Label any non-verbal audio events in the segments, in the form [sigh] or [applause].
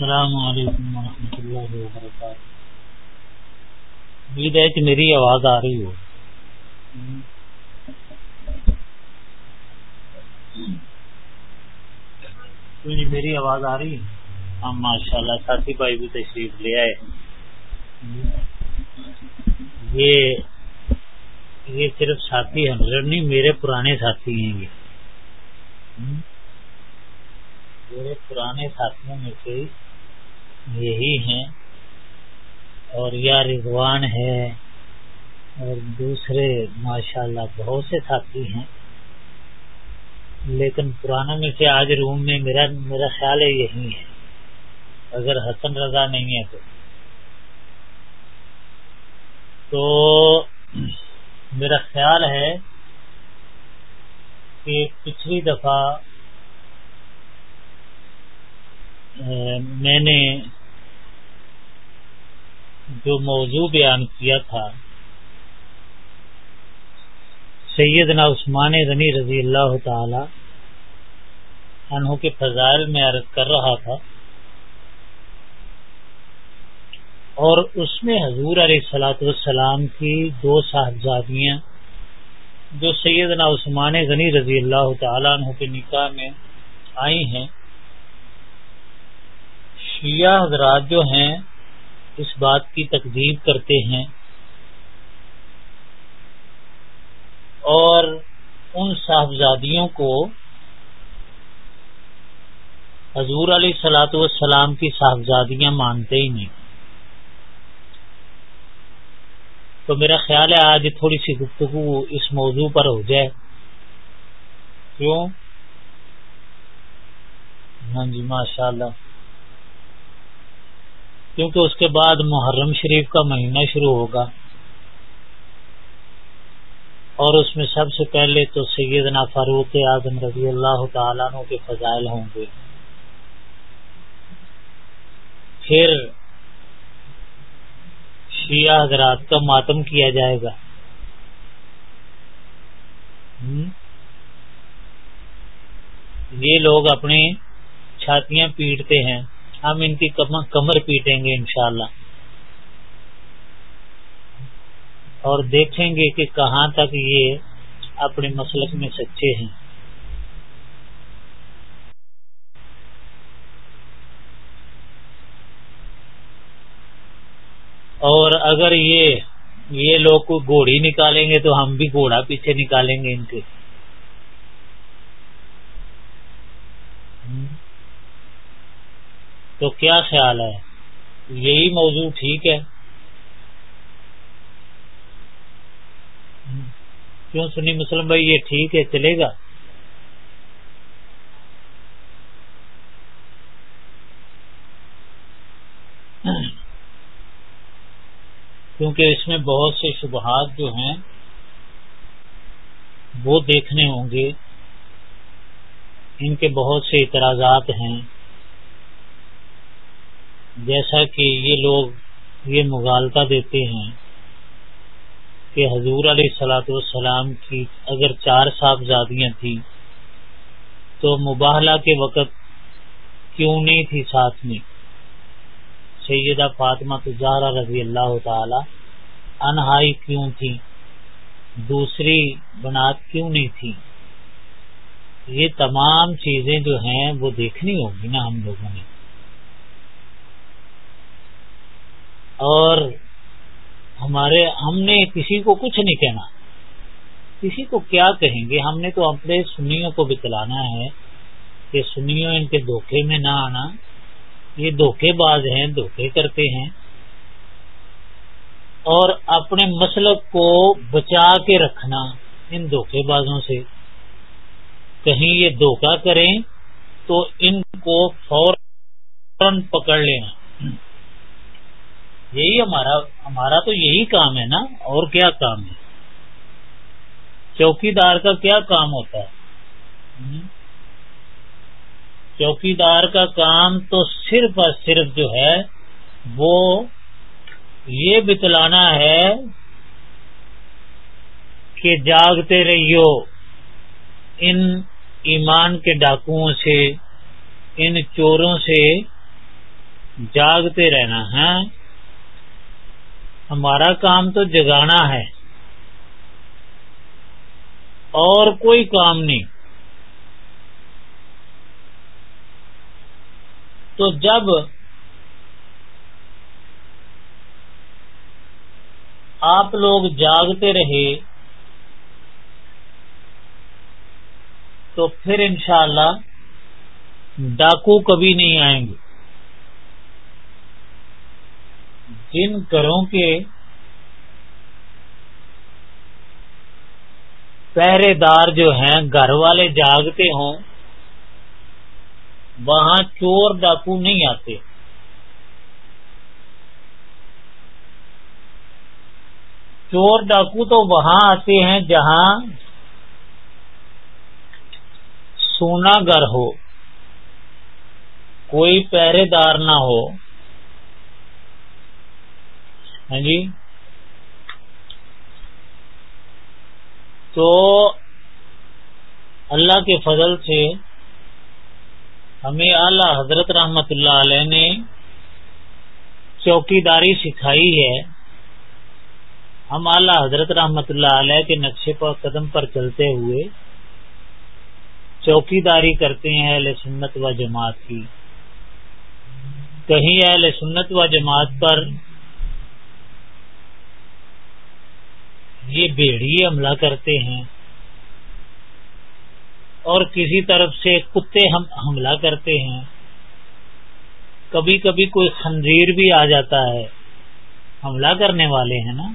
السلام علیکم ورحمۃ اللہ وبرکاتہ۔ امید ہے کہ میری آواز آ رہی ہو۔ جی میری آواز آ رہی ہے؟ ہاں ماشاء اللہ ساتھی بھائی بھی تشریف لے آئے۔ یہ یہ صرف ساتھی ہنڈریڈ نہیں، میرے پرانے ساتھی ہیں یہ۔ میرے پرانے ساتھیوں میں سے یہی ہیں اور یا رضوان ہے اور دوسرے ماشاء اللہ بہت سے ساتھی ہیں لیکن پرانوں میں سے آج روم میں میرا میرا خیال ہے یہی ہے اگر حسن رضا نہیں ہے تو۔ تو میرا خیال ہے کہ پچھلی دفعہ میں نے جو موضوع بیان کیا تھا، سیدنا عثمان غنی رضی اللہ تعالی عنہ کے فضائل میں عرض کر رہا تھا اور اس میں حضور علیہ سلاۃ والسلام کی دو صاحبزادیاں، جو سیدنا عثمان غنی رضی اللہ تعالی عنہ کے نکاح میں آئی ہیں شیعہ حضرات جو ہیں، اس بات کی تقدیب کرتے ہیں۔ اور ان صاحبزادیوں کو حضور علیہ سلاۃ والسلام کی صاحبزادیاں مانتے ہی نہیں۔ تو میرا خیال ہے آج تھوڑی سی گفتگو اس موضوع پر ہو جائے۔ کیوں؟ ہاں جی ماشاء اللہ کیونکہ اس کے بعد محرم شریف کا مہینہ شروع ہوگا اور اس میں سب سے پہلے تو سیدنا فاروق اعظم رضی اللہ تعالیٰ عنہ کے فضائل ہوں گے۔ پھر شیعہ حضرات کا ماتم کیا جائے گا۔ یہ لوگ اپنی چھاتیاں پیٹتے ہیں۔ ہم ان کی کمر پیٹیں گے انشاءاللہ۔ اور دیکھیں گے کہ کہاں تک یہ اپنے مسلک میں سچے ہیں۔ اور اگر یہ یہ لوگ کوئی گھوڑی نکالیں گے تو ہم بھی گھوڑا پیچھے نکالیں گے ان کے۔ تو کیا خیال ہے؟ یہی موضوع ٹھیک ہے؟ کیوں سنی مسلم بھائی، یہ ٹھیک ہے، چلے گا؟ کیونکہ اس میں بہت سے شبہات جو ہیں، وہ دیکھنے ہوں گے۔ ان کے بہت سے اعتراضات ہیں۔ جیسا کہ یہ لوگ یہ مغالطہ دیتے ہیں کہ حضور علیہ سلاۃ والسلام کی اگر چار صاحبزادیاں تھیں تو مباہلہ کے وقت کیوں نہیں تھی ساتھ میں؟ سیدہ فاطمہ تجارہ رضی اللہ تعالی انہائی کیوں تھی دوسری بنات کیوں نہیں تھی یہ تمام چیزیں جو ہیں وہ دیکھنی ہوگی نا ہم لوگوں نے۔ اور ہمارے ہم نے کسی کو کچھ نہیں کہنا۔ کسی کو کیا کہیں گے؟ ہم نے تو اپنے سنیوں کو بتلانا ہے کہ سنیوں ان کے دھوکے میں نہ آنا۔ یہ دھوکے باز ہیں، دھوکے کرتے ہیں۔ اور اپنے مسلک کو بچا کے رکھنا ان دھوکے بازوں سے۔ کہیں یہ دھوکہ کریں تو ان کو فوراً پکڑ لینا۔ یہی ہمارا ہمارا تو یہی کام ہے نا، اور کیا کام ہے؟ چوکی دار کا کیا کام ہوتا ہے؟ چوکی دار کا کام تو صرف اور صرف جو ہے، وہ یہ بتلانا ہے کہ جاگتے رہیو۔ ان ایمان کے ڈاکوؤں سے، ان چوروں سے جاگتے رہنا ہے ہمارا کام تو جگانا ہے۔ اور کوئی کام نہیں۔ تو جب آپ لوگ جاگتے رہے، تو پھر انشاءاللہ ڈاکو کبھی نہیں آئیں گے۔ جن گھروں کے پہرے دار جو ہیں، گھر والے جاگتے ہوں، وہاں چور ڈاکو نہیں آتے۔ چور ڈاکو تو وہاں آتے ہیں جہاں سونا گھر ہو۔ کوئی پہرے دار نہ ہو۔ ہاں جی۔ تو اللہ کے فضل سے ہمیں اعلی حضرت رحمت اللہ علیہ نے چوکی داری سکھائی ہے۔ ہم اعلی حضرت رحمت اللہ علیہ کے نقشے پر قدم پر چلتے ہوئے چوکی داری کرتے ہیں اہل سنت و جماعت کی۔ کہیں اہل سنت و جماعت پر یہ بیڑی حملہ کرتے ہیں اور کسی طرف سے کتے حملہ کرتے ہیں کبھی کبھی کوئی خنزیر بھی آ جاتا ہے حملہ کرنے والے ہیں نا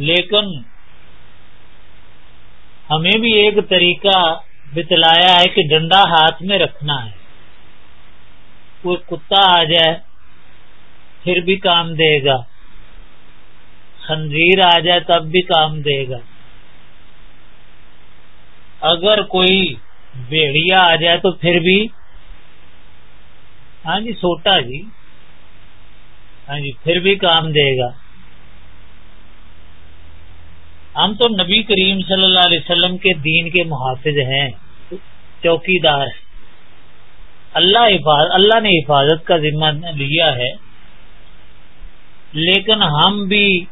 لیکن ہمیں بھی ایک طریقہ بتلایا ہے کہ ڈنڈا ہاتھ میں رکھنا ہے کوئی کتا آ جائے پھر بھی کام دے گا۔ خنزیر آ جائے تب بھی کام دے گا۔ اگر کوئی بیڑیا آ جائے تو پھر بھی ہاں جی سوٹا جی۔ ہاں جی پھر بھی کام دے گا۔ ہم تو نبی کریم صلی اللہ علیہ وسلم کے دین کے محافظ ہیں چوکی دار اللہ اللہ نے حفاظت کا ذمہ لیا ہے۔ لیکن ہم بھی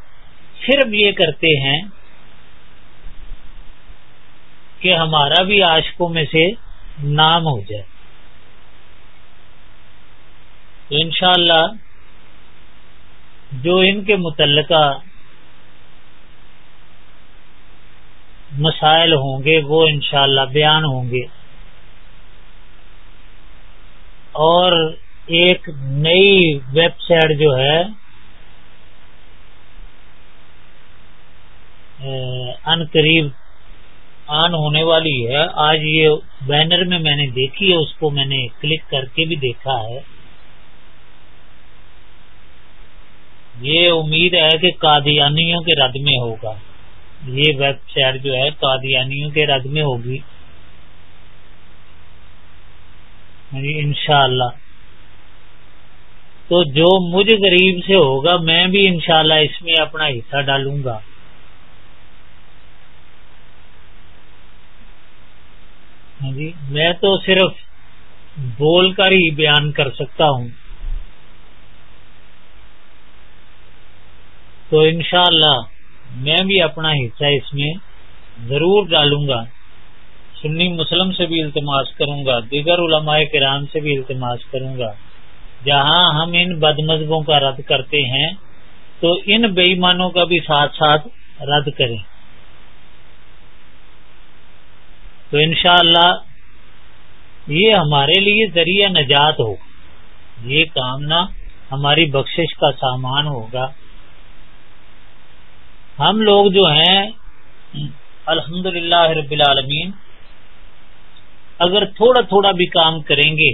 صرف یہ کرتے ہیں کہ ہمارا بھی عاشقوں میں سے نام ہو جائے۔ تو انشاءاللہ جو ان کے متعلقہ مسائل ہوں گے، وہ انشاءاللہ بیان ہوں گے۔ اور ایک نئی ویب سائٹ جو ہے ان قریب آن ہونے والی ہے۔ آج یہ بینر میں میں نے دیکھی ہے، اس کو میں نے کلک کر کے بھی دیکھا ہے۔ یہ امید ہے کہ قادیانیوں کے رد میں ہوگا۔ یہ ویب سائٹ جو ہے، قادیانیوں کے رد میں ہوگی۔ یعنی انشاءاللہ۔ تو جو مجھ غریب سے ہوگا، میں بھی انشاءاللہ اس میں اپنا حصہ ڈالوں گا۔ ہاں جی میں تو صرف بول کر ہی بیان کر سکتا ہوں۔ تو انشاءاللہ میں بھی اپنا حصہ اس میں ضرور ڈالوں گا۔ سنی مسلم سے بھی التماس کروں گا، دیگر علماء کرام سے بھی التماس کروں گا۔ جہاں ہم ان بد مذہبوں کا رد کرتے ہیں، تو ان بےمانوں کا بھی ساتھ ساتھ رد کریں۔ تو انشاءاللہ یہ ہمارے لیے ذریعہ نجات ہو یہ کامنا ہماری بخشش کا سامان ہوگا۔ ہم لوگ جو ہیں الحمد للہ رب العالمین، اگر تھوڑا تھوڑا بھی کام کریں گے،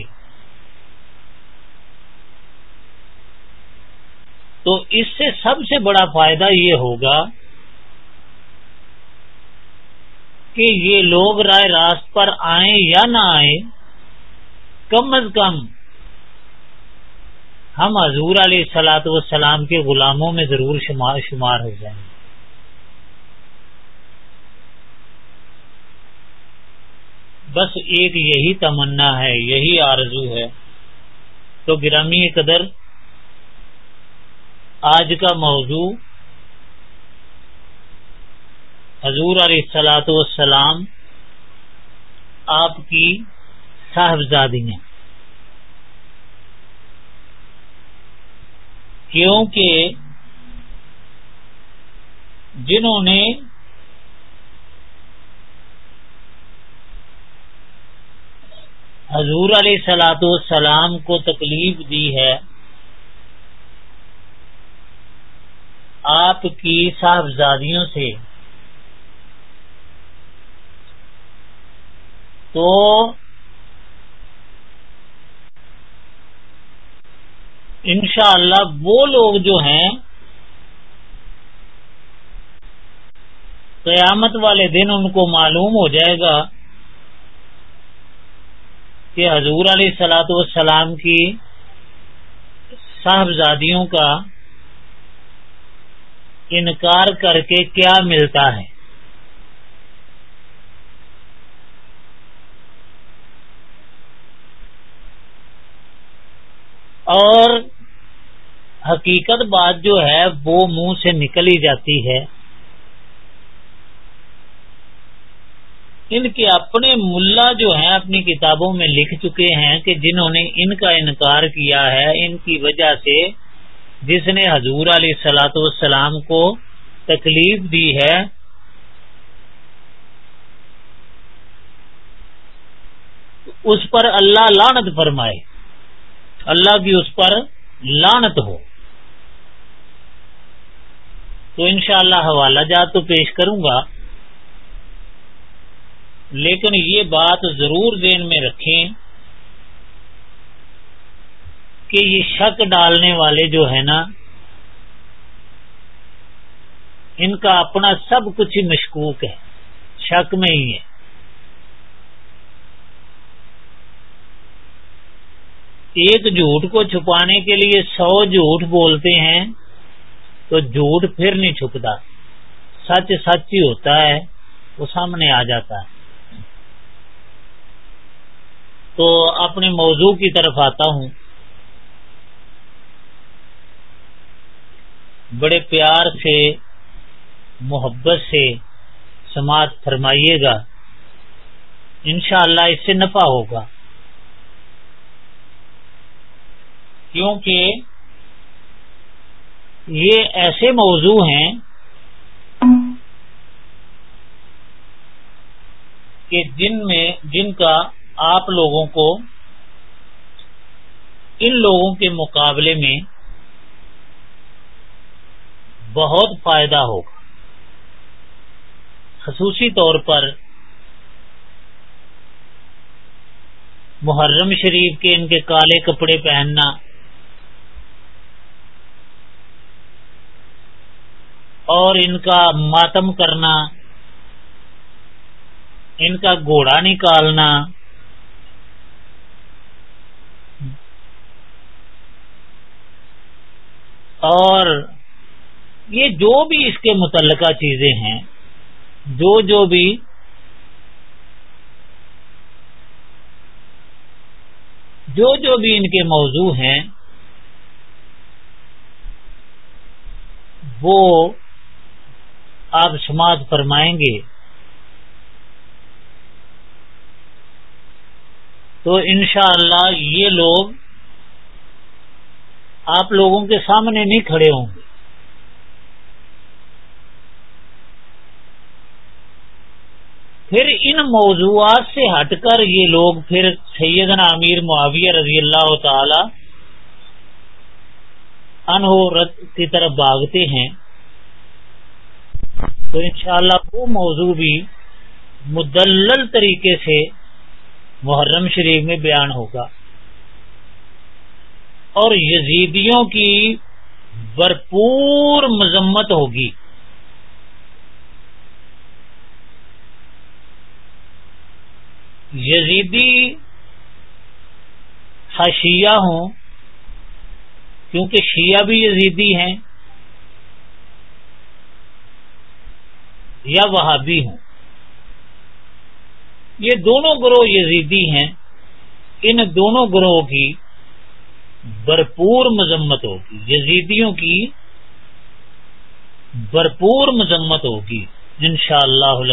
تو اس سے سب سے بڑا فائدہ یہ ہوگا کہ یہ لوگ رائے راست پر آئیں یا نہ آئیں، کم از کم ہم حضور علیہ سلاۃ والسلام کے غلاموں میں ضرور شمار ہو جائیں۔ گے بس ایک یہی تمنا ہے، یہی آرزو ہے۔ تو گرامی قدر، آج کا موضوع حضور علیہ السلاۃ والسلام آپ کی صاحبزادیاں کیونکہ جنہوں نے حضور علیہ سلاۃ والسلام کو تکلیف دی ہے، آپ کی صاحبزادیوں سے تو انشاءاللہ اللہ وہ لوگ جو ہیں قیامت والے دن ان کو معلوم ہو جائے گا کہ حضور علیہ سلاۃ والسلام کی صاحبزادیوں کا انکار کر کے کیا ملتا ہے۔ اور حقیقت بات جو ہے وہ منہ سے نکل ہی جاتی ہے۔ ان کے اپنے ملا جو ہیں اپنی کتابوں میں لکھ چکے ہیں کہ جنہوں نے ان کا انکار کیا ہے، ان کی وجہ سے جس نے حضور علیہ سلاۃ والسلام کو تکلیف دی ہے۔ اس پر اللہ لانت فرمائے۔ اللہ کی اس پر لانت ہو۔ تو انشاءاللہ اللہ حوالہ جات تو پیش کروں گا۔ لیکن یہ بات ضرور ذہن میں رکھیں کہ یہ شک ڈالنے والے جو ہے نا، ان کا اپنا سب کچھ مشکوک ہے، شک میں ہی ہے۔ ایک جھوٹ کو چھپانے کے لیے سو جھوٹ بولتے ہیں تو جھوٹ پھر نہیں چھپتا۔ سچ سچ ہی ہوتا ہے، وہ سامنے آ جاتا ہے۔ تو اپنے موضوع کی طرف آتا ہوں۔ بڑے پیار سے، محبت سے سماعت فرمائیے گا۔ انشاءاللہ اللہ اس سے نفع ہوگا۔ کیونکہ یہ ایسے موضوع ہیں کہ جن میں جن کا آپ لوگوں کو ان لوگوں کے مقابلے میں بہت فائدہ ہوگا۔ خصوصی طور پر محرم شریف کے ان کے کالے کپڑے پہننا اور ان کا ماتم کرنا، ان کا گھوڑا نکالنا، اور یہ جو بھی اس کے متعلقہ چیزیں ہیں، جو جو بھی جو جو بھی ان کے موضوع ہیں، وہ آپ سماعت فرمائیں گے۔ تو انشاءاللہ اللہ یہ لوگ آپ لوگوں کے سامنے نہیں کھڑے ہوں گے۔ پھر ان موضوعات سے ہٹ کر یہ لوگ پھر سیدنا امیر معاویہ رضی اللہ تعالی انہو رت کی طرف بھاگتے ہیں۔ تو انشاءاللہ وہ موضوع بھی مدلل طریقے سے محرم شریف میں بیان ہوگا۔ اور یزیدیوں کی بھرپور مذمت ہوگی۔ یزیدی حشیہ ہوں، کیونکہ شیعہ بھی یزیدی ہیں۔ یا وہابی ہوں۔ یہ دونوں گروہ یزیدی ہیں۔ ان دونوں گروہوں کی بھرپور مذمت ہوگی۔ یزیدیوں کی بھرپور مذمت ہوگی۔ ان شاء اللہ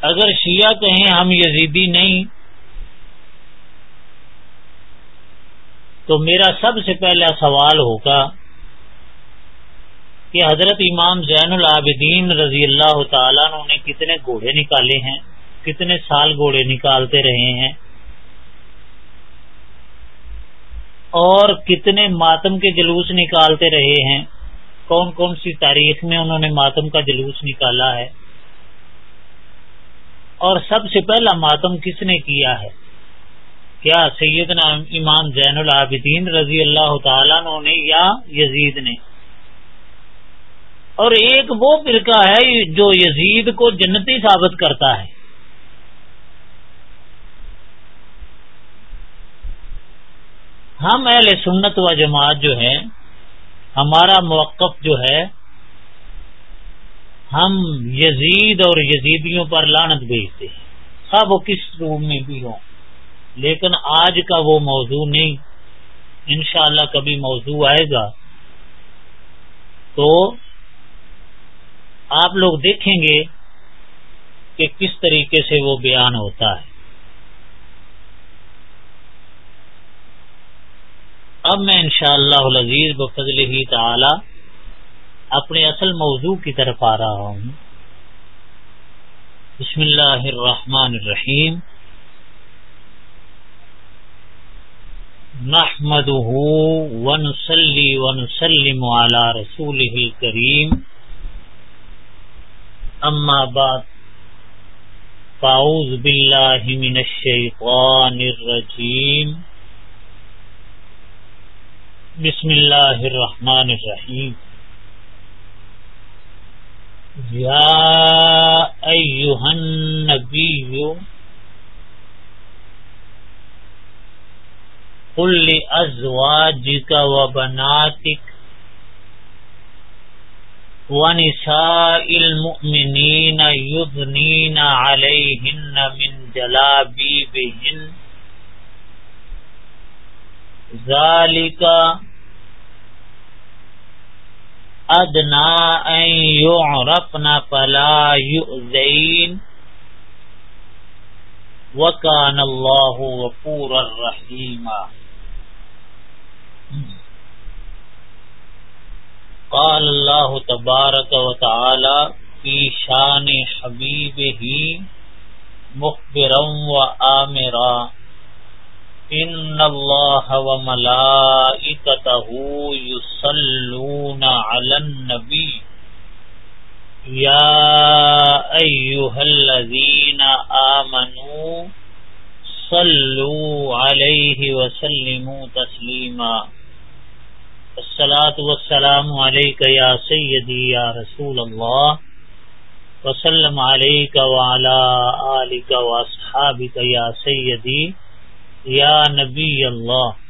اگر شیعہ کہیں ہم یزیدی نہیں، تو میرا سب سے پہلا سوال ہوگا کہ حضرت امام زین العابدین رضی اللہ تعالیٰ نے کتنے گھوڑے نکالے ہیں، کتنے سال گھوڑے نکالتے رہے ہیں، اور کتنے ماتم کے جلوس نکالتے رہے ہیں، کون کون سی تاریخ میں انہوں نے ماتم کا جلوس نکالا ہے، اور سب سے پہلا ماتم کس نے کیا ہے؟ کیا سیدنا امام زین العابدین رضی اللہ تعالیٰ نے یا یزید نے؟ اور ایک وہ فرقہ ہے جو یزید کو جنتی ثابت کرتا ہے۔ ہم اہل سنت و جماعت جو ہے ہمارا موقف جو ہے، ہم یزید اور یزیدیوں پر لانت بھیجتے ہیں۔ اب وہ کس روم میں بھی ہوں، لیکن آج کا وہ موضوع نہیں۔ انشاءاللہ کبھی موضوع آئے گا تو آپ لوگ دیکھیں گے کہ کس طریقے سے وہ بیان ہوتا ہے۔ اب میں انشاءاللہ شاء اللہ بفضل ہی تعالی اپنے اصل موضوع کی طرف آ رہا ہوں۔ بسم اللہ الرحمن الرحیم۔ نحمده ونسلی ونسلم على رسوله الكريم اما بعد، فاعوذ بالله من الشيطان الرجيم بسم اللہ الرحمن الرحیم۔ یا ایوہ النبی، قل لأزواجك وبناتك ونساء المؤمنين يذنين عليهن من جلابيبهن. ذالک ادنا ان یعرفنا فلا یؤذین وکان اللہ وفور الرحیم قال اللہ تبارک و تعالی فی شان حبیب ہی مخبرا و آمرا ان اللہ و ملائکتہ یصلون علی النبی یا ایوہ الذین آمنوا صلو علیہ وسلموا تسلیما الصلاة والسلام علیکہ یا سیدی یا رسول اللہ وسلم علیکہ وعلا آلکہ واصحابکہ یا سیدی یا نبی اللہ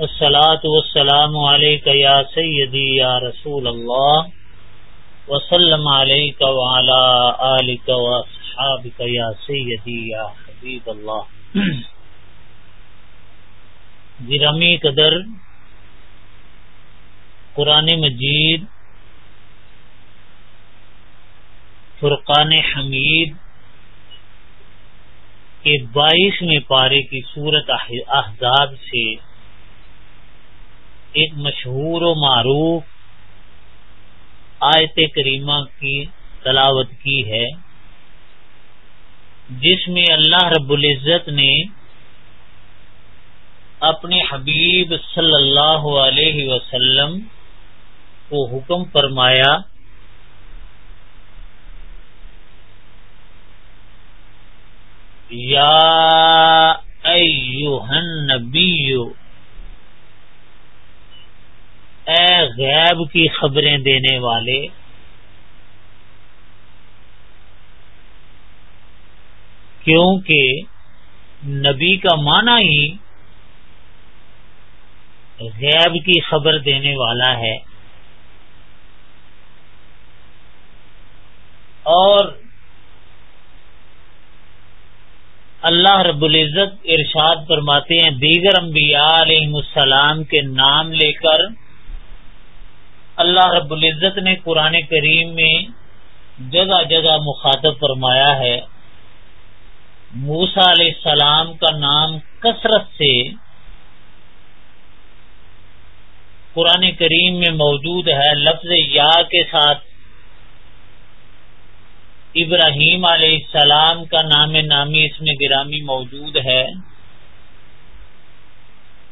السلاۃ والسلام علیک یا سیدی یا رسول اللہ وسلم علیک وعلا آلک واصحابک یا سیدی یا حبیب اللہ گرامی جی، قدر قرآن مجید، فرقان حمید کہ بائیسویں پارے کی صورت احزاب سے ایک مشہور و معروف آیت کریمہ کی تلاوت کی ہے، جس میں اللہ رب العزت نے اپنے حبیب صلی اللہ علیہ وسلم کو حکم فرمایا۔ یا النبی، اے غیب کی خبریں دینے والے، کیونکہ نبی کا معنی ہی غیب کی خبر دینے والا ہے۔ اور اللہ رب العزت ارشاد فرماتے ہیں، دیگر انبیاء علیہ السلام کے نام لے کر اللہ رب العزت نے قرآن کریم میں جگہ جگہ مخاطب فرمایا ہے۔ موسا علیہ السلام کا نام کثرت سے قرآن کریم میں موجود ہے، لفظ یا کے ساتھ ابراہیم علیہ السلام کا نام نامی اس میں گرامی موجود ہے۔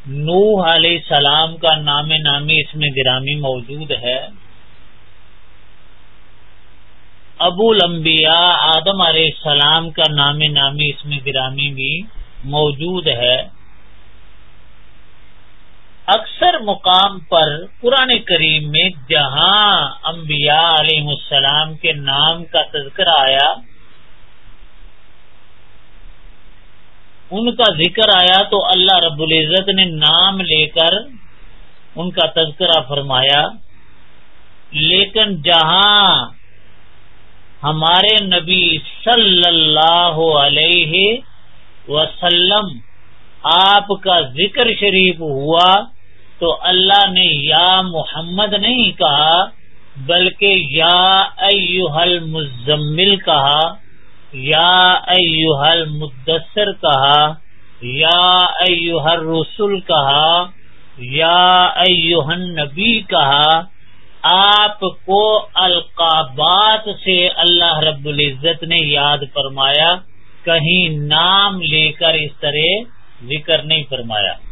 نوح علیہ السلام کا نام نامی اس میں گرامی موجود ہے۔ ابو الانبیاء آدم علیہ السلام کا نام نامی اس میں گرامی بھی موجود ہے۔ اکثر مقام پر قرآن کریم میں جہاں انبیاء علیہ السلام کے نام کا تذکرہ آیا، ان کا ذکر آیا تو اللہ رب العزت نے نام لے کر ان کا تذکرہ فرمایا۔ لیکن جہاں ہمارے نبی صلی اللہ علیہ وسلم آپ کا ذکر شریف ہوا تو اللہ نے یا محمد نہیں کہا، بلکہ یا ایوہ المزمل کہا، یا ایوہ المدثر کہا، یا ایوہ الرسول کہا، یا ایوہ النبی کہا۔ آپ کو القابات سے اللہ رب العزت نے یاد فرمایا، کہیں نام لے کر اس طرح ذکر نہیں فرمایا۔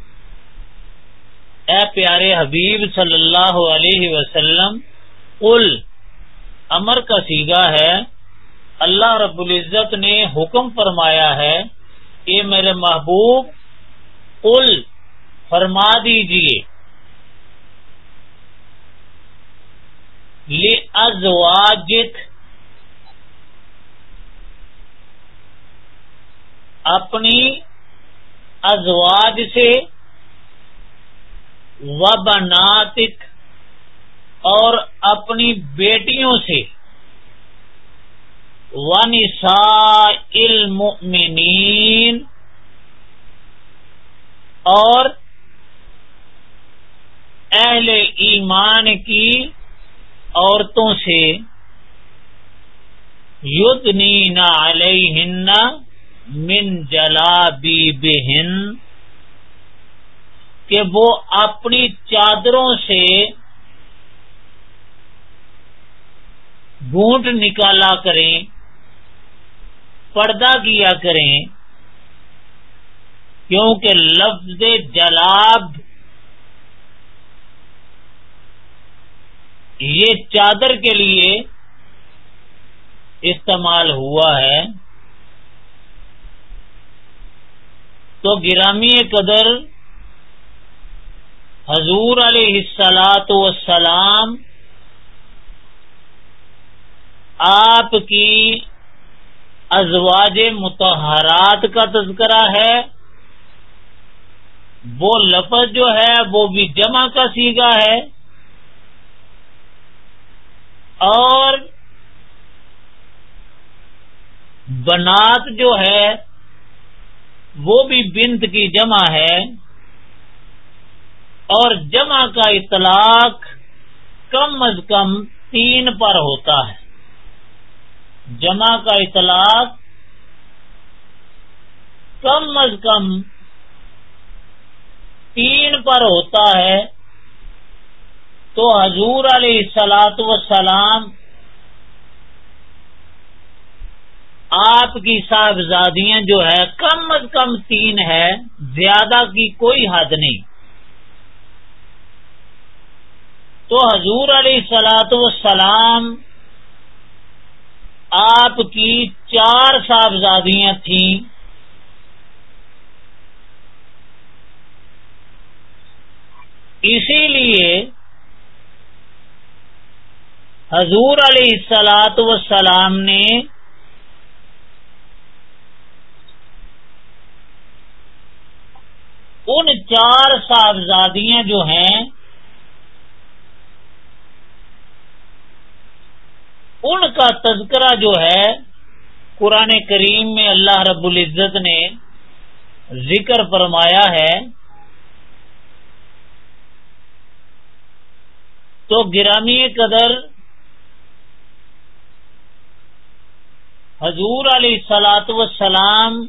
اے پیارے حبیب صلی اللہ علیہ وسلم، قل، امر کا سیگا ہے، اللہ رب العزت نے حکم فرمایا ہے کہ میرے محبوب، قل، فرما دیجیے ازواجک اپنی ازواج سے و بناتک اور اپنی بیٹیوں سے۔ ونساء المؤمنین اور اہل ایمان کی عورتوں سے۔ یدنین علیہن من جلا بی بہن کہ وہ اپنی چادروں سے گونٹ نکالا کریں، پردہ کیا کریں، کیونکہ لفظ جلاب یہ چادر کے لیے استعمال ہوا ہے۔ تو گرامی قدر حضور علیہ السلاط وسلام آپ کی ازواج متحرات کا تذکرہ ہے۔ وہ لفظ جو ہے وہ بھی جمع کا سیگا ہے۔ اور بنات جو ہے وہ بھی بنت کی جمع ہے۔ اور جمع کا اطلاق کم از کم تین پر ہوتا ہے۔ جمع کا اطلاق کم از کم تین پر ہوتا ہے۔ تو حضور علیہ سلاط وسلام آپ کی صاحبزادیاں جو ہے کم از کم تین ہے زیادہ کی کوئی حد نہیں۔ تو حضور علیہ سلاۃ والسلام آپ کی چار صاحبزادیاں تھیں۔ اسی لیے حضور علیہ سلاۃ وسلام نے ان چار صاحبزادیاں جو ہیں ان کا تذکرہ جو ہے، قرآن کریم میں اللہ رب العزت نے ذکر فرمایا ہے، تو گرامی قدر حضور علیہ سلاط وسلام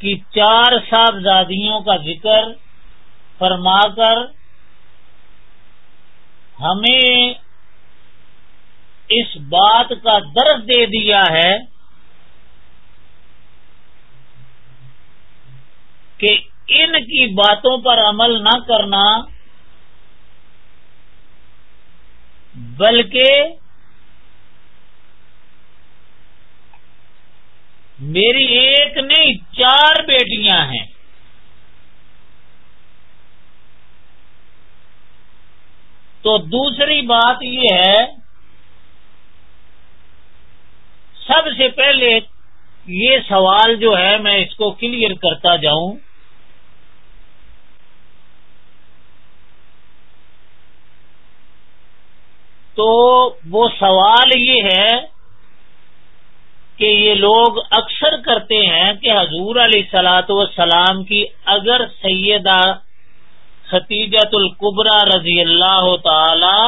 کی چار صاحبزادیوں کا ذکر فرما کر ہمیں اس بات کا درد دے دیا ہے کہ ان کی باتوں پر عمل نہ کرنا بلکہ میری ایک نہیں، چار بیٹیاں ہیں۔ تو دوسری بات یہ ہے سب سے پہلے یہ سوال جو ہے میں اس کو کلیئر کرتا جاؤں۔ تو وہ سوال یہ ہے کہ یہ لوگ اکثر کرتے ہیں کہ حضور علیہ سلاۃ وسلام کی اگر سیدہ ختیجت القبرا رضی اللہ تعالی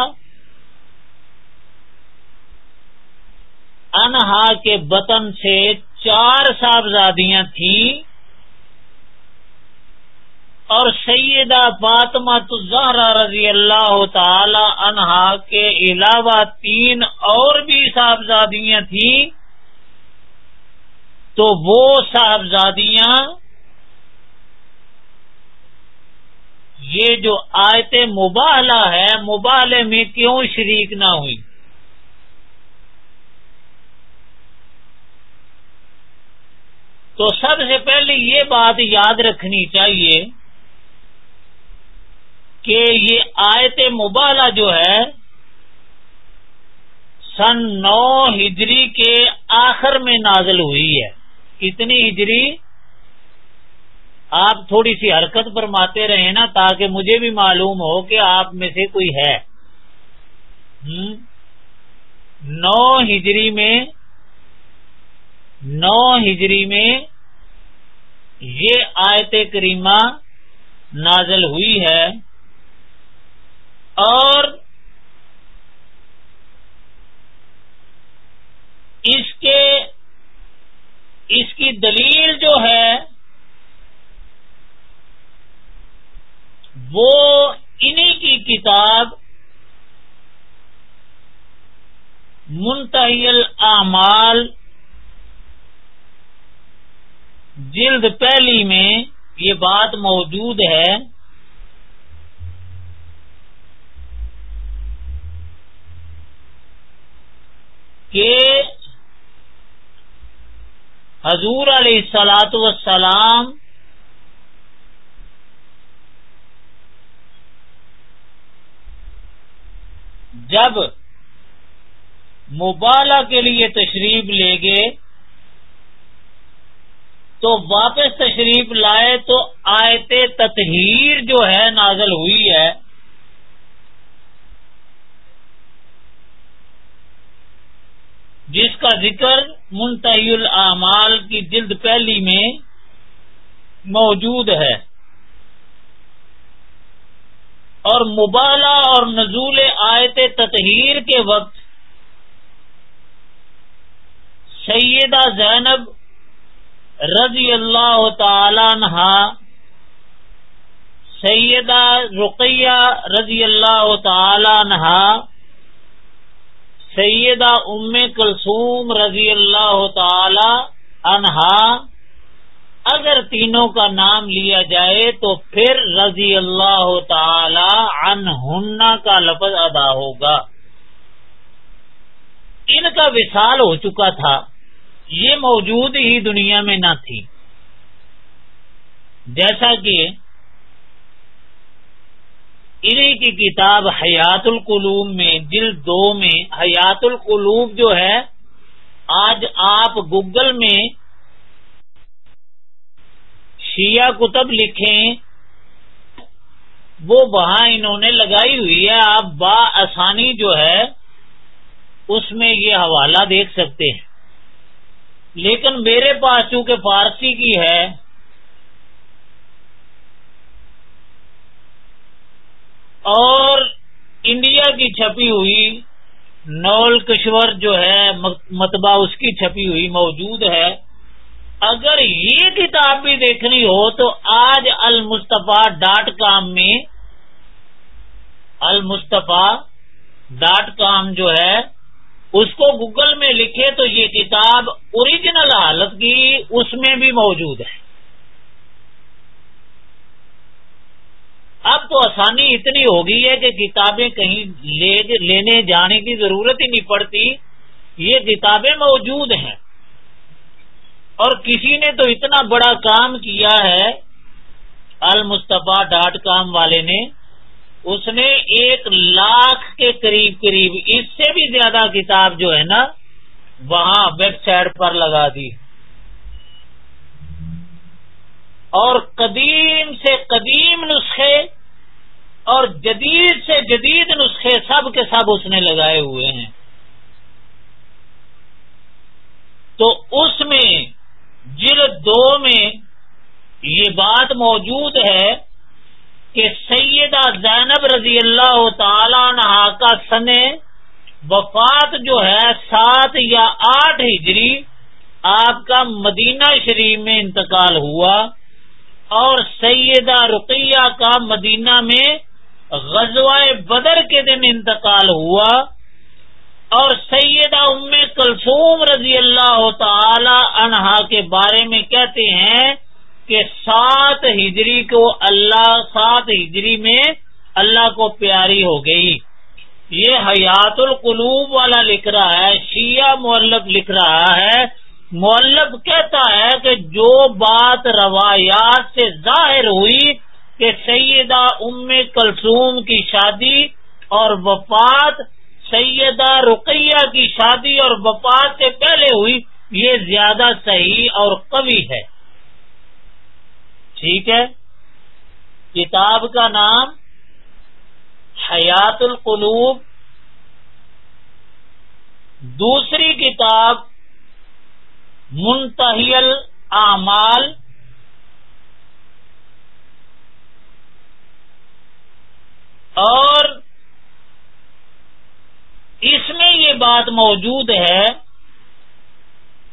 انہا کے بطن سے چار صاحبزادیاں تھیں اور سیدہ فاطمہ زہرا رضی اللہ تعالی عنہا کے علاوہ تین اور بھی صاحبزادیاں تھیں تو وہ صاحبزادیاں یہ جو آیت مباہلا ہے، مباہلے میں کیوں شریک نہ ہوئی؟ تو سب سے پہلے یہ بات یاد رکھنی چاہیے کہ یہ آیت مبالہ جو ہے، سن نو ہجری کے آخر میں نازل ہوئی ہے۔ کتنی ہجری آپ تھوڑی سی حرکت فرماتے رہے نا تاکہ مجھے بھی معلوم ہو کہ آپ میں سے کوئی ہے۔ نو ہجری میں نو ہجری میں یہ آیت کریمہ نازل ہوئی ہے اور اس کے اس کی دلیل جو ہے وہ انہی کی کتاب منتحل اعمال جلد پہلی میں یہ بات موجود ہے۔ کہ حضور علیہ سلاۃ وسلام جب مبالہ کے لیے تشریف لے گئے تو واپس تشریف لائے تو آیت تطہیر جو ہے نازل ہوئی ہے۔ جس کا ذکر منتحی الاعمال کی جلد پہلی میں موجود ہے۔ اور مبالہ اور نزول آیت تطہیر کے وقت سیدہ زینب رضی اللہ تعالی عنہ، سیدہ رقیہ رضی اللہ تعالی عنہ، سیدہ ام کلثوم رضی اللہ تعالی عنہا اگر تینوں کا نام لیا جائے تو پھر رضی اللہ تعالی عنہن کا لفظ ادا ہوگا۔ ان کا وصال ہو چکا تھا۔ یہ موجود ہی دنیا میں نہ تھی۔ جیسا کہ انہی کی کتاب حیات القلوب میں، جلد دو میں حیات القلوب جو ہے، آج آپ گوگل میں شیعہ کتب لکھیں، وہ وہاں انہوں نے لگائی ہوئی ہے۔ آپ با آسانی جو ہے، اس میں یہ حوالہ دیکھ سکتے ہیں۔ لیکن میرے پاس چونکہ فارسی کی ہے، اور انڈیا کی چھپی ہوئی نول کشور جو ہے متبہ اس کی چھپی ہوئی موجود ہے۔ اگر یہ کتاب بھی دیکھنی ہو تو آج المصطفیٰ ڈاٹ کام میں، المصطفیٰ ڈاٹ کام جو ہے اس کو گوگل میں لکھے تو یہ کتاب اوریجنل حالت کی اس میں بھی موجود ہے۔ اب تو آسانی اتنی ہو گئی ہے کہ کتابیں کہیں لینے جانے کی ضرورت ہی نہیں پڑتی، یہ کتابیں موجود ہیں۔ اور کسی نے تو اتنا بڑا کام کیا ہے، المصطفیٰ ڈاٹ کام والے نے اس نے ایک لاکھ کے قریب قریب، اس سے بھی زیادہ کتاب جو ہے نا، وہاں ویب سائٹ پر لگا دی۔ اور قدیم سے قدیم نسخے اور جدید سے جدید نسخے سب کے سب اس نے لگائے ہوئے ہیں۔ تو اس میں، جلد دو میں یہ بات موجود ہے کہ سیدہ زینب رضی اللہ تعالی عنہ کا سن وفات جو ہے سات یا آٹھ ہجری آپ کا مدینہ شریف میں انتقال ہوا اور سیدہ رقیہ کا مدینہ میں غزوہ بدر کے دن انتقال ہوا اور سیدہ ام کلثوم رضی اللہ تعالی عنہا کے بارے میں کہتے ہیں کہ سات ہجری کو اللہ سات ہجری میں اللہ کو پیاری ہو گئی۔ یہ حیات القلوب والا لکھ رہا ہے، شیعہ مولب لکھ رہا ہے۔ مولب کہتا ہے کہ جو بات روایات سے ظاہر ہوئی کہ سیدہ ام کلثوم کی شادی اور وفات، سیدہ رقیہ کی شادی اور وفات سے پہلے ہوئی، یہ زیادہ صحیح اور قوی ہے۔ ٹھیک ہے؟ کتاب کا نام حیات القلوب۔ دوسری کتاب منتحل اعمال اور اس میں یہ بات موجود ہے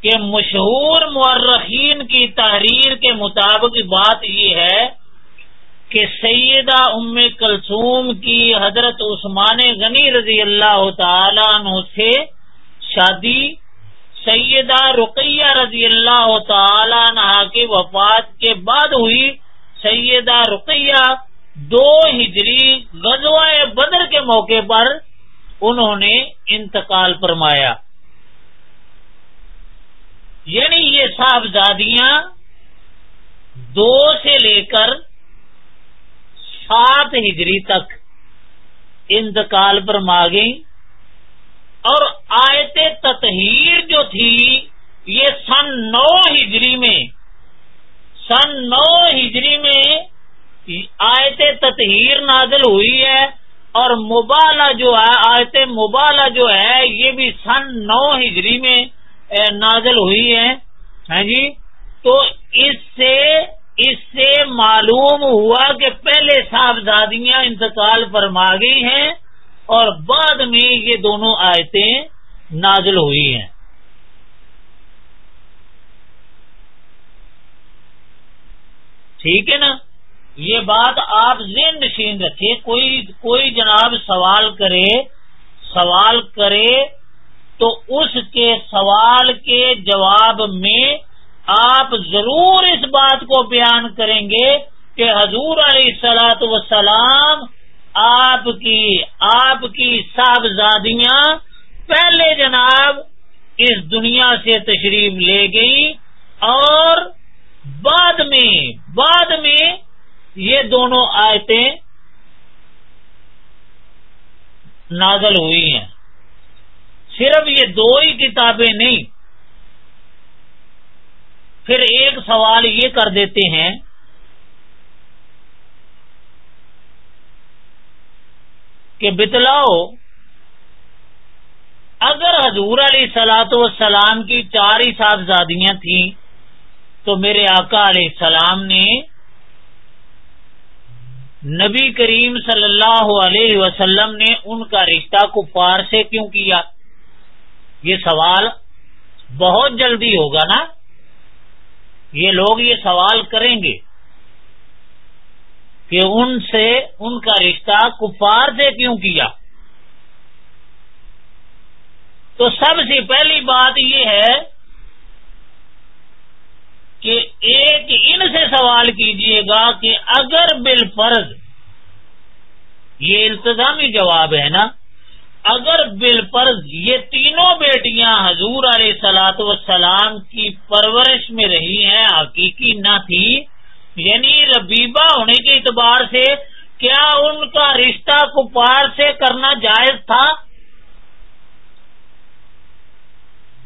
کہ مشہور مرخین کی تحریر کے مطابق بات یہ ہے کہ سیدہ ام کلثوم کی حضرت عثمان غنی رضی اللہ تعالی عنہ سے شادی، سیدہ رقیہ رضی اللہ تعالی عنہ کے وفات کے بعد ہوئی۔ سیدہ رقیہ دو ہجری غزوہ بدر کے موقع پر انہوں نے انتقال فرمایا۔ یعنی یہ صاحبزادیاں دو سے لے کر سات ہجری تک انتقال پر مانگی اور آیت تطہیر جو تھی، یہ سن نو ہجری میں، سن نو ہجری میں آیت تطہیر نازل ہوئی ہے اور مبالہ جو ہے، آیت مبالہ جو ہے، یہ بھی سن نو ہجری میں نازل ہوئی ہے ہاں جی؟ تو اس سے اس سے معلوم ہوا کہ پہلے صاحبزادیاں انتقال فرما گئی ہیں اور بعد میں یہ دونوں آیتیں نازل ہوئی ہیں۔ ٹھیک ہے نا؟ یہ بات آپ ذہن نشین رکھے کوئی کوئی جناب سوال کرے سوال کرے تو اس کے سوال کے جواب میں آپ ضرور اس بات کو بیان کریں گے کہ حضور علیہ سلاۃ وسلام آپ کی آپ کی صاحبزادیاں پہلے جناب اس دنیا سے تشریف لے گئی اور بعد میں بعد میں یہ دونوں آیتیں نازل ہوئی ہیں۔ صرف یہ دو ہی کتابیں نہیں، پھر ایک سوال یہ کر دیتے ہیں، کہ بتلاؤ، اگر حضور علیہ سلاۃ والسلام کی چار ہی صاحبزادیاں تھیں، تو میرے آقا علیہ السلام نے نبی کریم صلی اللہ علیہ وسلم نے ان کا رشتہ کفار سے کیوں کیا؟ یہ سوال بہت جلدی ہوگا نا؟ یہ لوگ یہ سوال کریں گے کہ ان سے ان کا رشتہ کفار سے کیوں کیا؟ تو سب سے پہلی بات یہ ہے کہ ایک ان سے سوال کیجیے گا کہ اگر بال فرض یہ التظامی جواب ہے نا اگر بال فرض یہ تینوں بیٹیاں حضور علیہ سلاۃ وسلام کی پرورش میں رہی ہیں، حقیقی نہ تھی یعنی ربیبہ ہونے کے اعتبار سے کیا ان کا رشتہ کپار سے کرنا جائز تھا؟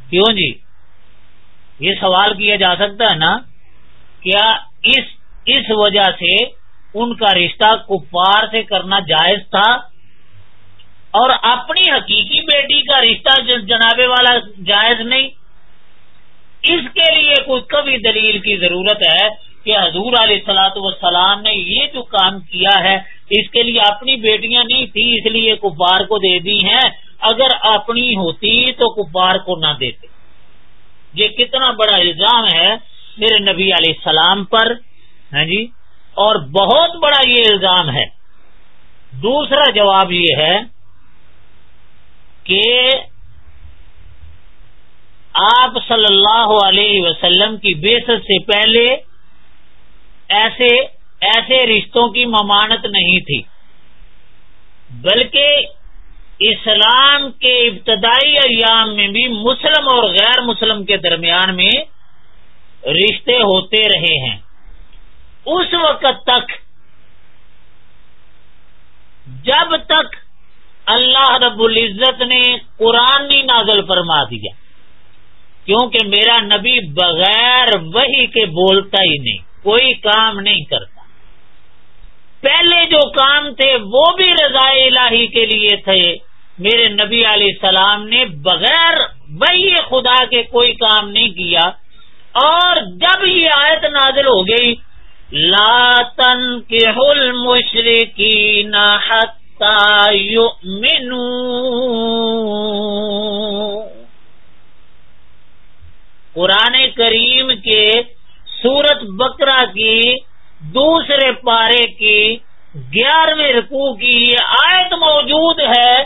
کیوں جی؟ یہ سوال کیا جا سکتا ہے نا؟ کیا اس اس وجہ سے ان کا رشتہ کپار سے کرنا جائز تھا؟ اور اپنی حقیقی بیٹی کا رشتہ جنابے والا جائز نہیں، اس کے لیے کوئی کبھی دلیل کی ضرورت ہے کہ حضور علیہ سلاۃ والسلام نے یہ جو کام کیا ہے، اس کے لیے اپنی بیٹیاں نہیں تھی اس لیے کفار کو دے دی ہیں۔ اگر اپنی ہوتی تو کفار کو نہ دیتے۔ یہ کتنا بڑا الزام ہے میرے نبی علیہ السلام پر ہاں جی؟ اور بہت بڑا یہ الزام ہے۔ دوسرا جواب یہ ہے کہ آپ صلی اللہ علیہ وسلم کی بیست سے پہلے ایسے ایسے رشتوں کی ممانت نہیں تھی۔ بلکہ اسلام کے ابتدائی ایام میں بھی مسلم اور غیر مسلم کے درمیان میں رشتے ہوتے رہے ہیں۔ اس وقت تک، جب تک اللہ رب العزت نے قرآن نازل فرما دیا۔ کیونکہ میرا نبی بغیر وہی کے بولتا ہی نہیں، کوئی کام نہیں کرتا۔ پہلے جو کام تھے وہ بھی رضاء الہی کے لیے تھے۔ میرے نبی علیہ السلام نے بغیر وہی خدا کے کوئی کام نہیں کیا۔ اور جب یہ آیت نازل ہو گئی لاتن کے حل مشرقی قرآن کریم کے سورت بکرا کی دوسرے پارے کی گیارہویں رکوع کی یہ آیت موجود ہے۔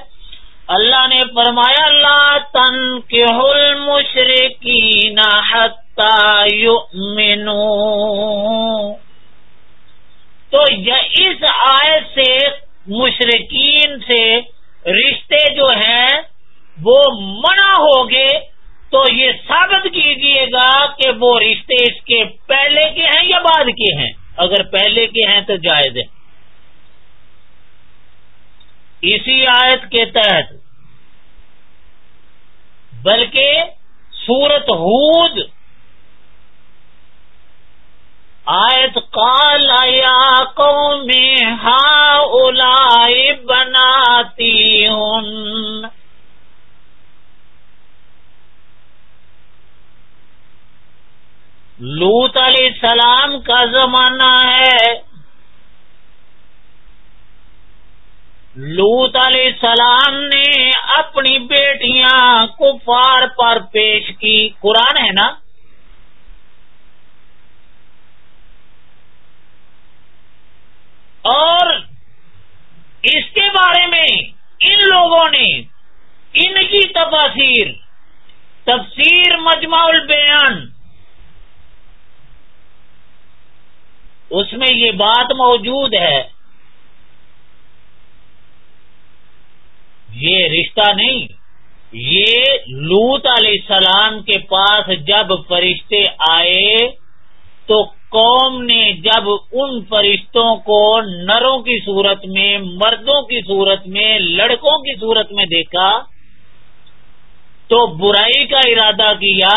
اللہ نے فرمایا اللہ تن کے حل مشرقی مینو تو اس آیت سے مشرقین سے رشتے جو ہیں، وہ منع ہو گئے تو یہ ثابت کیجیے گا کہ وہ رشتے اس کے پہلے کے ہیں یا بعد کے ہیں۔ اگر پہلے کے ہیں تو جائز ہے۔ اسی آیت کے تحت بلکہ سورت ہود آیت کال آیا قوم ہا اولا بناتی ہوں لوت علیہ السلام کا زمانہ ہے۔ لوت علیہ السلام نے اپنی بیٹیاں کفار پر پیش کی۔ قرآن ہے نا؟ اور اس کے بارے میں ان لوگوں نے ان کی تفاصیر، تفسیر مجمع البیان اس میں یہ بات موجود ہے۔ یہ رشتہ نہیں۔ یہ لوت علیہ السلام کے پاس جب فرشتے آئے تو قوم نے جب ان فرشتوں کو نروں کی صورت میں، مردوں کی صورت میں، لڑکوں کی صورت میں دیکھا تو برائی کا ارادہ کیا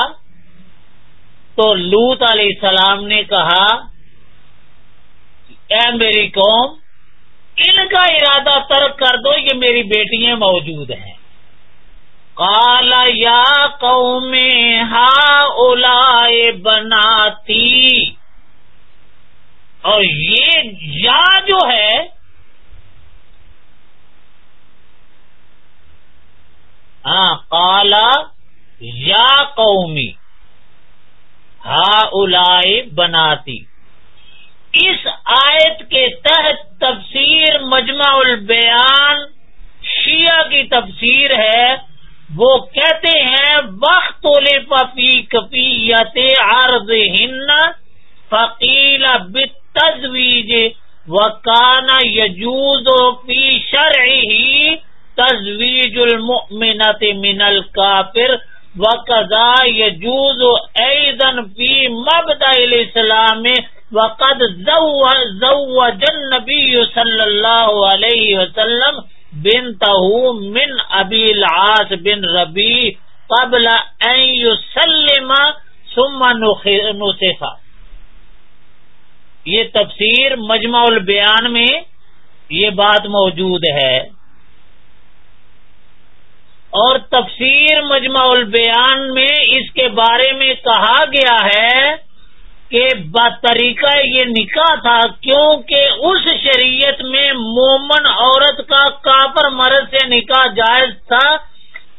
تو لوت علیہ السلام نے کہا اے میری قوم، ان کا ارادہ ترک کر دو، یہ میری بیٹیاں موجود ہیں۔ کالا یا قوم ہا اولا بناتی۔ اور یہ یا جو ہے ہاں کالا یا قومی ہا اولائے بناتی۔ اس آیت کے تحت تفسیر مجمع البیان شیعہ کی تفسیر ہے۔ وہ کہتے ہیں، وقت پفی کفیت عرض ہن فقیل بتجویج وکانا یجوز فی شرعی تجویج المؤمنت من الکافر وقضا یجوز ایدن فی مبدع الاسلام وقد زوج النبی صلی اللہ علیہ وسلم بنتہو من ابی العاص بن ربی قبل ان یسلم ثم نسخا یہ تفسیر مجمع البیان میں یہ بات موجود ہے۔ اور تفسیر مجمع البیان میں اس کے بارے میں کہا گیا ہے کہ طریقہ یہ نکاح تھا کیونکہ اس شریعت میں مومن عورت کا کافر مرد سے نکاح جائز تھا۔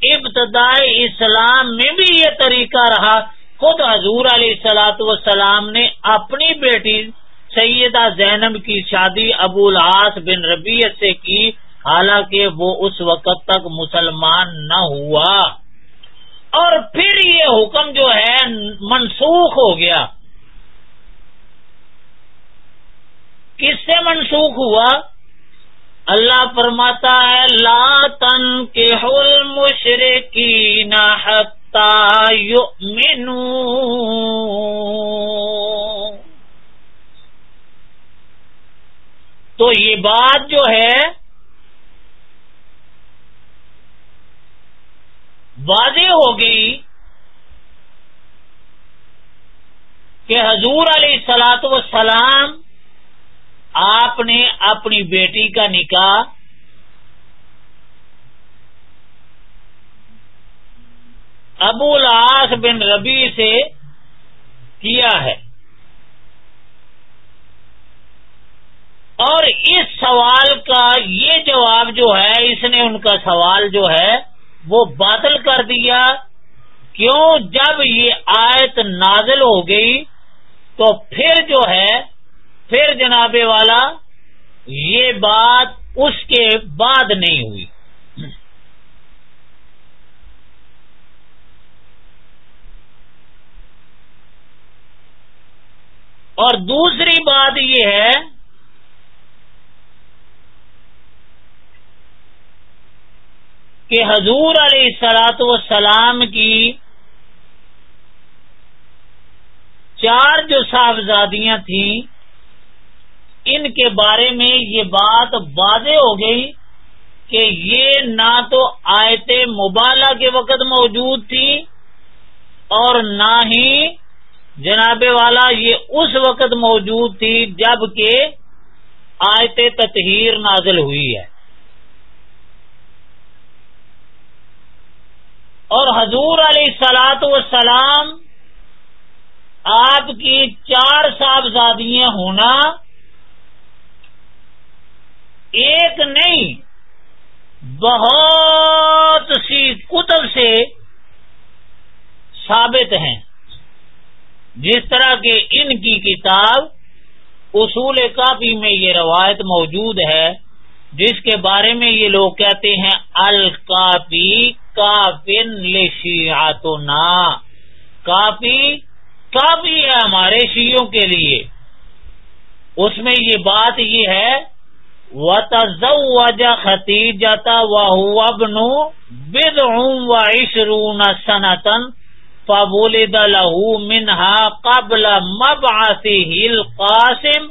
ابتدائی اسلام میں بھی یہ طریقہ رہا۔ خود حضور علیہ سلاۃ وسلام نے اپنی بیٹی سیدہ زینب کی شادی ابو العاص بن ربیت سے کی۔ حالانکہ وہ اس وقت تک مسلمان نہ ہوا۔ اور پھر یہ حکم جو ہے منسوخ ہو گیا۔ کس سے منسوخ ہوا؟ اللہ فرماتا ہے، لا تن کے حل مشرقی نہ تو یہ بات جو ہے، واضح ہو گئی کہ حضور علیہ سلاط و سلام آپ نے اپنی بیٹی کا نکاح ابو العاص بن ربی سے کیا ہے؟ اور اس سوال کا یہ جواب جو ہے، اس نے ان کا سوال جو ہے، وہ باطل کر دیا۔ کیوں؟ جب یہ آیت نازل ہو گئی تو پھر جو ہے پھر جناب والا، یہ بات اس کے بعد نہیں ہوئی۔ اور دوسری بات یہ ہے، کہ حضور علیہ سلاط وسلام کی چار جو صاحبزادیاں تھیں ان کے بارے میں یہ بات واضح ہو گئی کہ یہ نہ تو آیت مبالہ کے وقت موجود تھی اور نہ ہی جناب والا یہ اس وقت موجود تھی جبکہ آیت تطہیر نازل ہوئی ہے۔ اور حضور علیہ سلاط وسلام آپ کی چار صاحبزادیاں ہونا ایک نہیں، بہت سی کتب سے ثابت ہیں۔ جس طرح کے ان کی کتاب اصول کافی میں یہ روایت موجود ہے، جس کے بارے میں یہ لوگ کہتے ہیں، الکافی کافن نا کافی کافی ہے ہمارے شیوں کے لیے۔ اس میں یہ بات یہ ہے و تجا خطی ابن بد و عشرون سنتن فبول لہو منہا قبل مب آسی ہل قاسم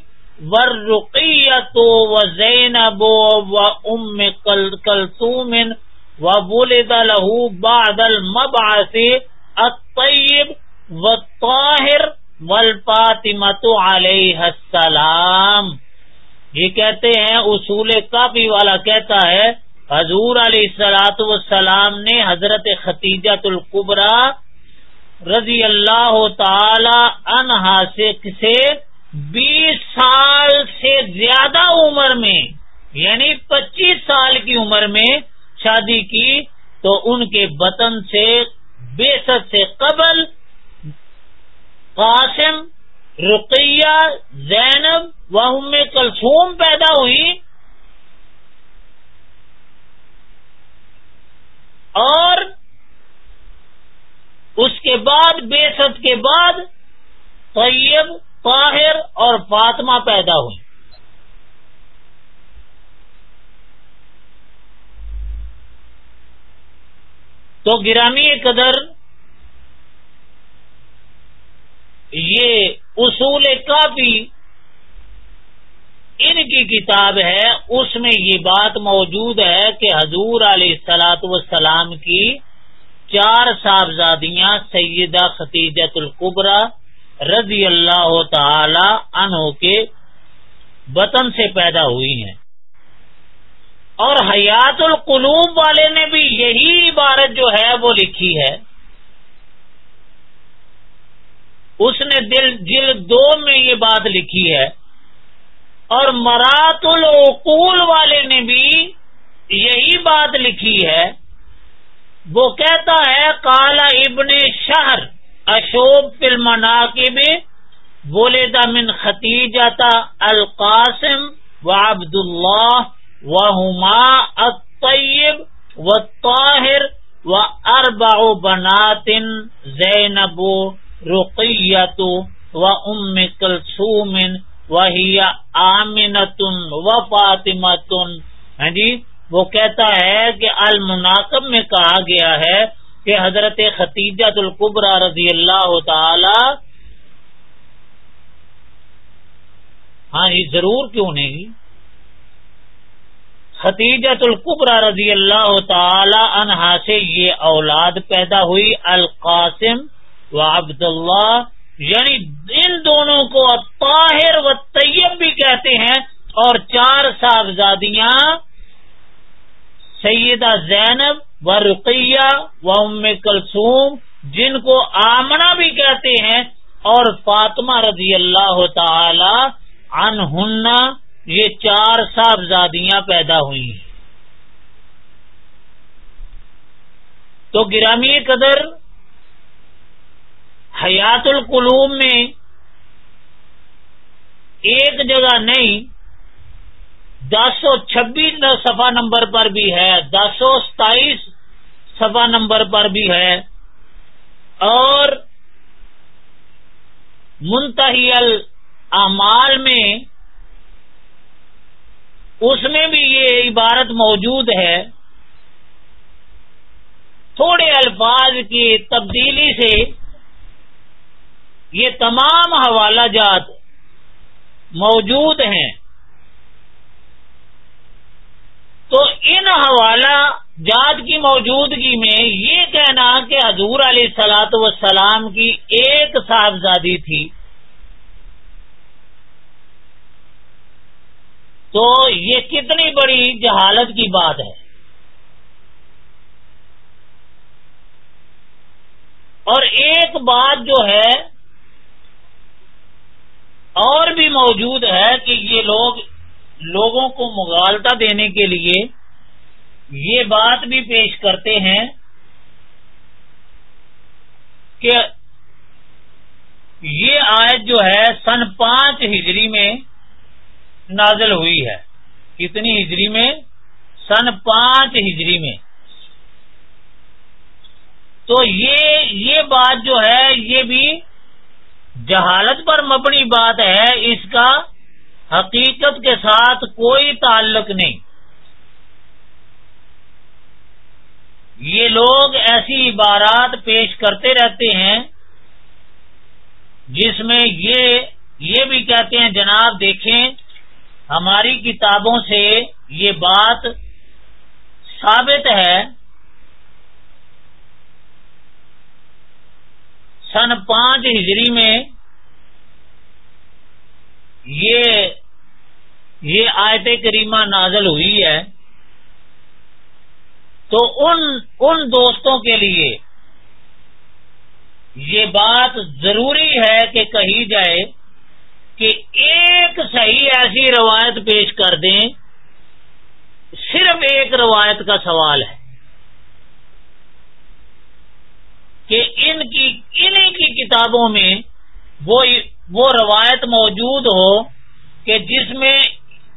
ور رقیت و زینب و ام کلثوم وولد له بعد المبعث الطيب والطاهر والفاطمة علیہ السلام یہ کہتے ہیں اصول کافی والا کہتا ہے، حضور علیہ السلاۃ والسلام نے حضرت ختیجہ القبرا رضی اللہ تعالی عنہا سے بیس سال سے زیادہ عمر میں یعنی پچیس سال کی عمر میں شادی کی تو ان کے وطن سے بے سے قبل قاسم رقیہ، زینب و کلثوم پیدا ہوئی۔ اور اس کے بعد بے کے بعد طیب، طاہر اور فاطمہ پیدا ہوئی تو گرامی قدر یہ اصول کافی ان کی کتاب ہے، اس میں یہ بات موجود ہے کہ حضور علیہ السلاط والسلام کی چار صاحبزادیاں سیدہ ختیجت القبرا رضی اللہ تعالی عنہ کے وطن سے پیدا ہوئی ہیں۔ اور حیات القلوب والے نے بھی یہی عبارت جو ہے وہ لکھی ہے۔ اس نے دل جل دو میں یہ بات لکھی ہے۔ اور مرات العقول والے نے بھی یہی بات لکھی ہے۔ وہ کہتا ہے کالا ابن شہر، اشوب فلم کے بولے دا من ختیجہ القاسم و عبد اللہ و ہما اطیب و طاہر و اربا بناتن زینب۔ رقیت و ام کلسوم وہی آمنتن و فاطمتن ہاں جی وہ کہتا ہے کہ المناقب میں کہا گیا ہے کہ حضرت ختیجہ القبرا رضی اللہ تعالی۔ ہاں جی ضرور کیوں نہیں؟ ختیجت القبرا رضی اللہ تعالی عنہا سے یہ اولاد پیدا ہوئی، القاسم و عبداللہ یعنی ان دونوں کو طاہر و طیب بھی کہتے ہیں، اور چار صاحبزادیاں، سیدہ زینب و رقیہ و ام کلثوم، جن کو آمنا بھی کہتے ہیں، اور فاطمہ رضی اللہ تعالی عنہن، یہ چار صاحبزادیاں پیدا ہوئی ہیں۔ تو گرامی قدر حیات القلوم میں ایک جگہ نہیں، دس سو چھبیس سفا نمبر پر بھی ہے، دس سو ستائیس سفا نمبر پر بھی ہے۔ اور منتحی الامال میں اس میں بھی یہ عبارت موجود ہے۔ تھوڑے الفاظ کی تبدیلی سے یہ تمام حوالہ جات موجود ہیں۔ تو ان حوالہ جات کی موجودگی میں یہ کہنا کہ حضور علیہ سلاط وسلام کی ایک صاحبزادی تھی۔ تو یہ کتنی بڑی جہالت کی بات ہے۔ اور ایک بات جو ہے اور بھی موجود ہے کہ یہ لوگ لوگوں کو مغالتا دینے کے لیے یہ بات بھی پیش کرتے ہیں کہ یہ آیت جو ہے سن پانچ ہجری میں نازل ہوئی ہے۔ کتنی ہجری میں؟ سن پانچ ہجری میں۔ تو یہ یہ بات جو ہے یہ بھی جہالت پر مبنی بات ہے، اس کا حقیقت کے ساتھ کوئی تعلق نہیں۔ یہ لوگ ایسی عبارات پیش کرتے رہتے ہیں، جس میں یہ یہ بھی کہتے ہیں، جناب دیکھیں، ہماری کتابوں سے یہ بات ثابت ہے۔ سن پانچ ہجری میں یہ یہ آیت کریمہ نازل ہوئی ہے۔ تو ان ان دوستوں کے لیے یہ بات ضروری ہے کہ کہی جائے کہ ایک صحیح ایسی روایت پیش کر دیں، صرف ایک روایت کا سوال ہے۔ کہ ان کی انہیں کی کتابوں میں وہ وہ روایت موجود ہو کہ جس میں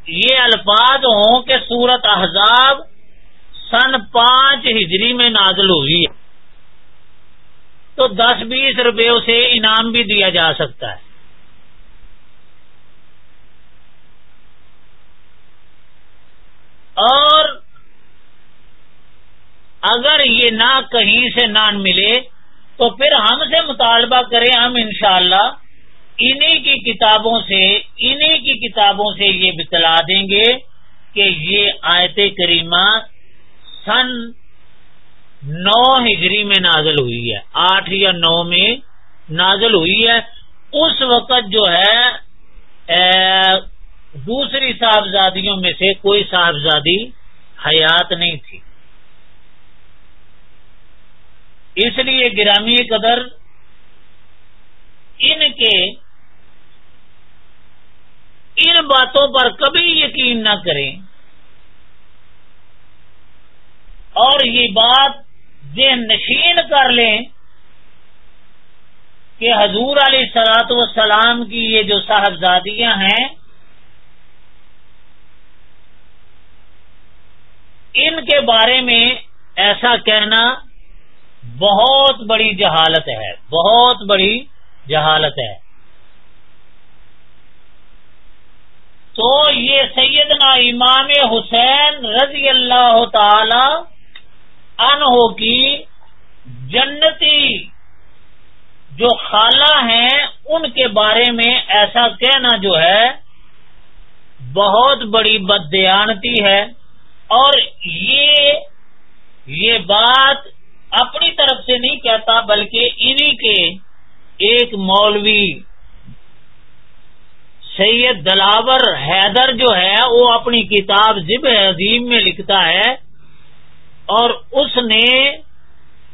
یہ الفاظ ہوں کہ سورت احزاب سن پانچ ہجری میں نازل ہوئی ہے۔ تو دس بیس روپے سے انعام بھی دیا جا سکتا ہے۔ اور اگر یہ نہ کہیں سے نہ ملے تو پھر ہم سے مطالبہ کریں ہم انشاءاللہ انہی کی کتابوں سے، انہی کی کتابوں سے یہ بتلا دیں گے کہ یہ آیت کریمہ سن نو ہجری میں نازل ہوئی ہے، آٹھ یا نو میں نازل ہوئی ہے۔ اس وقت جو ہے دوسری صاحبزادیوں میں سے کوئی صاحبزادی حیات نہیں تھی۔ اس لیے گرامی قدر ان کے ان باتوں پر کبھی یقین نہ کریں۔ اور یہ بات ذہن نشین کر لیں کہ حضور علیہ سلاط وسلام کی یہ جو صاحبزادیاں ہیں، ان کے بارے میں ایسا کہنا بہت بڑی جہالت ہے، بہت بڑی جہالت ہے۔ تو یہ سیدنا امام حسین رضی اللہ تعالی انہوں کی جنتی جو خالہ ہیں، ان کے بارے میں ایسا کہنا جو ہے، بہت بڑی بدیانتی ہے۔ اور یہ یہ بات اپنی طرف سے نہیں کہتا، بلکہ انہی کے ایک مولوی سید دلاور حیدر جو ہے، وہ اپنی کتاب ذب عظیم میں لکھتا ہے۔ اور اس نے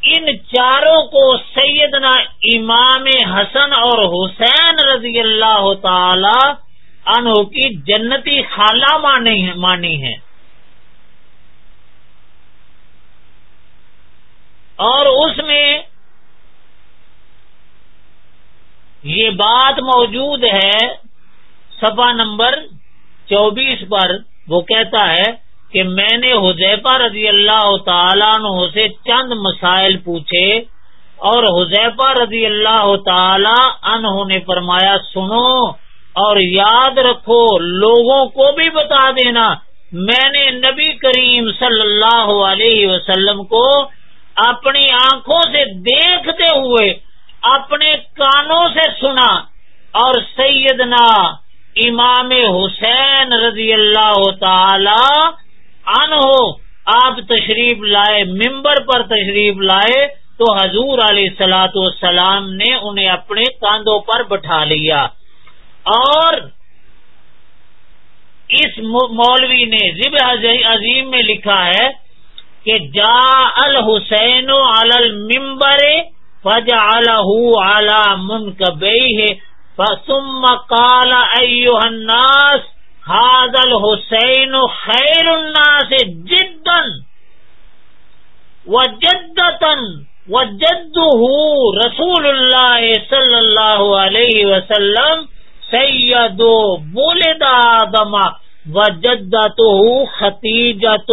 ان چاروں کو سیدنا امام حسن اور حسین رضی اللہ تعالی عنہ کی جنتی خالہ مانی ہے۔ اور اس میں یہ بات موجود ہے سفا نمبر چوبیس پر، وہ کہتا ہے کہ میں نے حذیفہ رضی اللہ تعالیٰ عنہ سے چند مسائل پوچھے اور حذیفہ رضی اللہ تعالی عنہ نے فرمایا، سنو اور یاد رکھو، لوگوں کو بھی بتا دینا، میں نے نبی کریم صلی اللہ علیہ وسلم کو اپنی آنکھوں سے دیکھتے ہوئے، اپنے کانوں سے سنا۔ اور سیدنا امام حسین رضی اللہ تعالی ہو آپ تشریف لائے ممبر پر تشریف لائے، تو حضور علیہ سلاۃ والسلام نے انہیں اپنے کاندھوں پر بٹھا لیا۔ اور اس مولوی نے ضب عظیم میں لکھا ہے کہ جا الحسین المبر فج اعلی من کبئی کال الناس حاض الحسین خیر الناس جدا و جدتن و جد رسول اللہ صلی اللہ علیہ وسلم سید بولد آدم و جدت ختیجت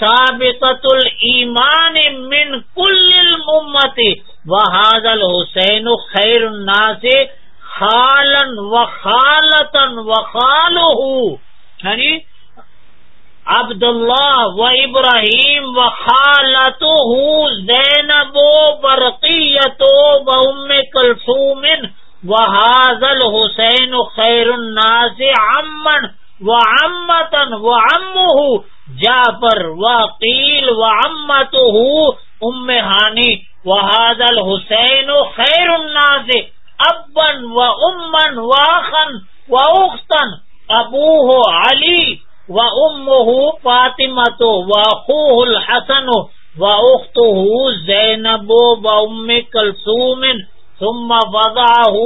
سابقت الایمان من کل المت و حاض الحسین خیر الناس خالن و خالتن و خالو یعنی عبد اللہ و ابراہیم و خالت زینب و برقیت و ام کلثوم و حاضل حسین خیر الناس امن و امتن و ام جعفر و قیل و امت ام ہانی و حاضل حسین خیر الناس ابن و امن و آخن و اختن ابو علی و ام فاطمہ تو واخوہ الحسن و اختہ زینب و ام کلثوم، ثم وضعه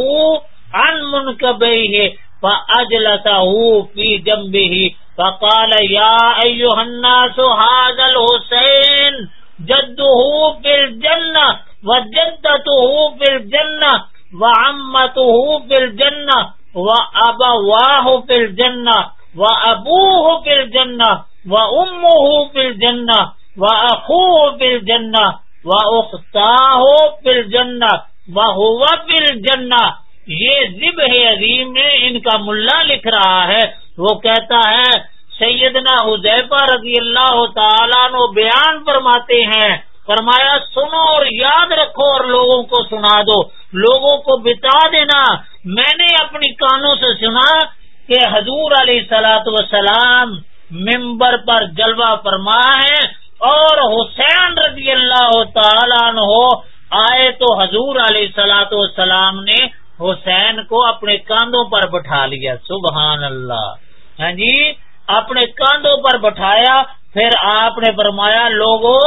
عن منكبيه فاجلسه في جنبه فقال يا ايها الناس هذا الحسين جده في الجنة وجدته في الجنة وعمته في الجنة وأبواه في الجنة وأبوه في الجنة وأمه في الجنة وأخوه في الجنة وأختاه في الجنة وهو في الجنة یہ ذب عظیم نے ان کا ملا لکھ رہا ہے۔ وہ کہتا ہے، سیدنا حذیفہ رضی اللہ تعالیٰ نو بیان فرماتے ہیں۔ فرمایا، سنو اور یاد رکھو اور لوگوں کو سنا دو، لوگوں کو بتا دینا۔ میں نے اپنی کانوں سے سنا کہ حضور علیہ سلاۃ وسلام ممبر پر جلوہ فرما ہے اور حسین رضی اللہ تعالیٰ ہو آئے تو حضور علیہ سلاۃ وسلام نے حسین کو اپنے کاندھوں پر بٹھا لیا۔ سبحان اللہ۔ ہاں جی اپنے کاندھوں پر بٹھایا، پھر آپ نے فرمایا لوگوں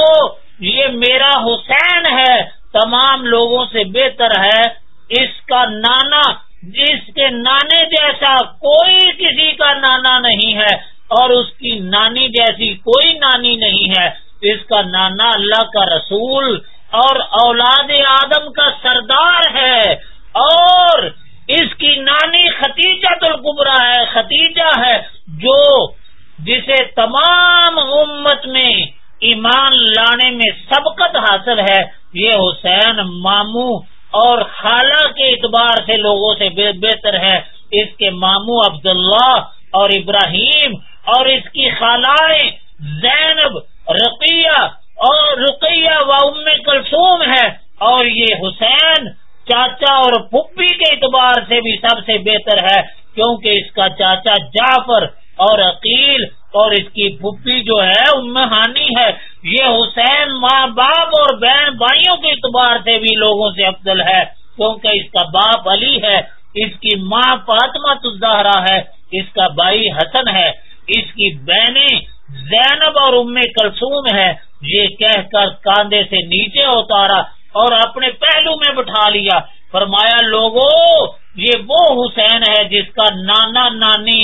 یہ میرا حسین ہے، تمام لوگوں سے بہتر ہے، اس کا نانا، جس کے نانے جیسا کوئی کسی کا نانا نہیں ہے، اور اس کی نانی جیسی کوئی نانی نہیں ہے، اس کا نانا اللہ کا رسول اور اولاد آدم کا سردار ہے، اور اس کی نانی ختیجہ القبرا ہے ختیجہ ہے، جو جسے تمام امت میں ایمان لانے میں سبقت حاصل ہے، یہ حسین ماموں اور خالہ کے اعتبار سے لوگوں سے بہتر ہے۔ اس کے ماموں عبداللہ اور ابراہیم اور اس کی خالائیں زینب، رقیہ اور رقیہ و ام کلثوم ہے اور یہ حسین چاچا اور پھپھی کے اعتبار سے بھی سب سے بہتر ہے، کیونکہ اس کا چاچا جعفر اور عقیل اور اس کی پھپھی جو ہے ام ہانی ہے۔ یہ حسین ماں باپ اور بہن بھائیوں کے اعتبار سے بھی لوگوں سے افضل ہے، کیونکہ اس کا باپ علی ہے، اس کی ماں فاطمہ تزہرا ہے، اس کا بھائی حسن ہے، اس کی بہنیں زینب اور ام کلسوم ہے یہ کہہ کر کاندھے سے نیچے اتارا۔ اور اپنے پہلو میں بٹھا لیا۔ فرمایا لوگوں یہ وہ حسین ہے جس کا نانا نانی،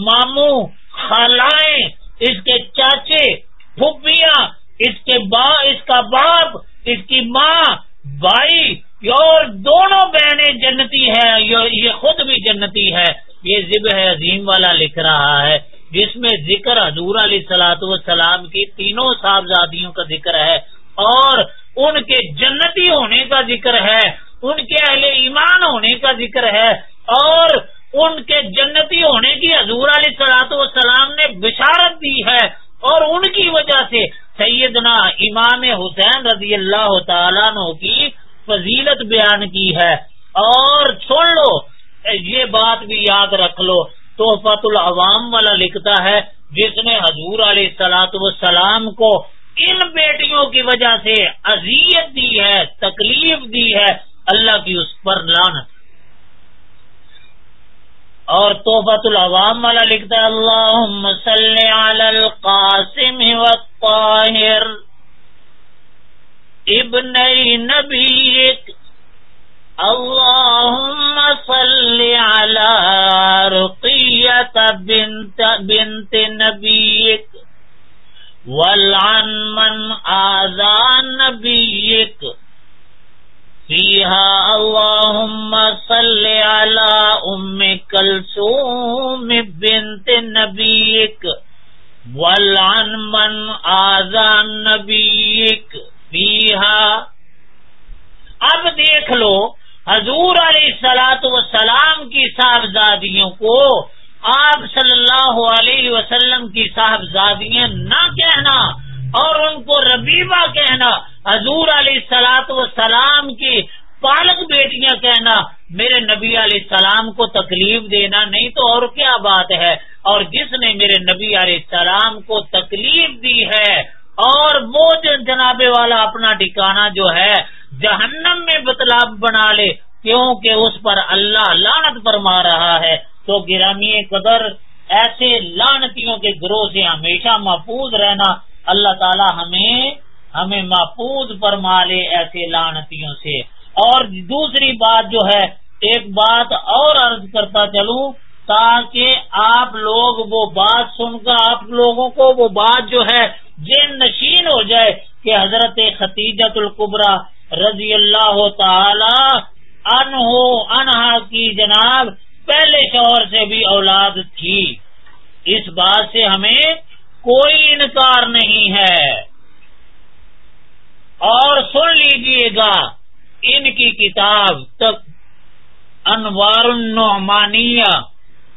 ماموں، خالائیں، اس کے چاچے پھوپیاں اس کے با، اس کا باپ، اس کی ماں، بھائی، اور دونوں بہنیں جنتی ہے یہ خود بھی جنتی ہے یہ ذب عظیم والا لکھ رہا ہے، جس میں ذکر حضور علیہ سلاۃ والسلام کی تینوں صاحبزادیوں کا ذکر ہے اور ان کے جنتی ہونے کا ذکر ہے، ان کے اہل ایمان ہونے کا ذکر ہے۔ اور ان کے جنتی ہونے کی حضور علیہ سلاط والسلام نے بشارت دی ہے۔ اور ان کی وجہ سے سیدنا امام حسین رضی اللہ تعالیٰ کی فضیلت بیان کی ہے۔ اور سن لو، یہ بات بھی یاد رکھ لو توفت العوام والا لکھتا ہے، جس نے حضور علیہ سلاط والسلام کو ان بیٹیوں کی وجہ سے اذیت دی ہے، تکلیف دی ہے، اللہ کی اس پر لانت اور توفت العوام والا لکھتا ہے اللہ صلی علی القاسم والطاہر ابن نبیک۔ اللهم صل على رقية بنت بنت نبيك والعن من آذان نبيك فيها اللهم صل على أم كلثوم بنت نبيك والعن من آذان نبيك فيها اب دیکھ لو حضور علیہ سلاۃ وسلام کی صاحبزادیوں کو آپ صلی اللہ علیہ وسلم کی صاحبزادیاں نہ کہنا اور ان کو ربیبہ کہنا، حضور علیہ سلاط و سلام کی پالک بیٹیاں کہنا، میرے نبی علیہ السلام کو تکلیف دینا نہیں تو اور کیا بات ہے؟ اور جس نے میرے نبی علیہ السلام کو تکلیف دی ہے اور وہ جناب والا اپنا ٹھکانا جو ہے جہنم میں بتلاب بنا لے، کیونکہ اس پر اللہ لانت فرما رہا ہے۔ تو گرامی قدر ایسے لانتیوں کے گروہ سے ہمیشہ محفوظ رہنا اللہ تعالی ہمیں ہمیں محفوظ فرما لے ایسے لانتیوں سے۔ اور دوسری بات جو ہے، ایک بات اور عرض کرتا چلوں، تاکہ آپ لوگ وہ بات سن کر، آپ لوگوں کو وہ بات جو ہے جن نشین ہو جائے کہ حضرت ختیجت القبرا رضی اللہ تعالی انہو انہا کی جناب پہلے شوہر سے بھی اولاد تھی۔ اس بات سے ہمیں کوئی انکار نہیں ہے۔ اور سن لیجیے گا، ان کی کتاب تک۔ انوار النعمانیہ۔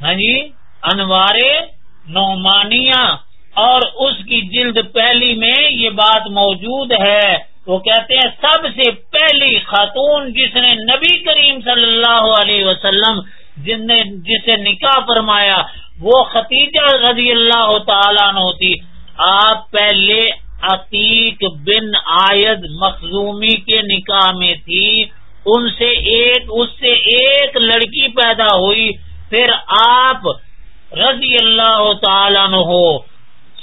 ہاں جی انوار نعمانیہ۔ اور اس کی جلد پہلی میں یہ بات موجود ہے۔ وہ کہتے ہیں، سب سے پہلی خاتون جس نے نبی کریم صلی اللہ علیہ وسلم جن نے جسے نکاح فرمایا، وہ ختیجہ رضی اللہ تعالیٰ ہوتی۔ آپ پہلے عتیق بن آید مخزومی کے نکاح میں تھی، ان سے ایک، اس سے ایک لڑکی پیدا ہوئی، پھر آپ رضی اللہ تعالیٰ ہو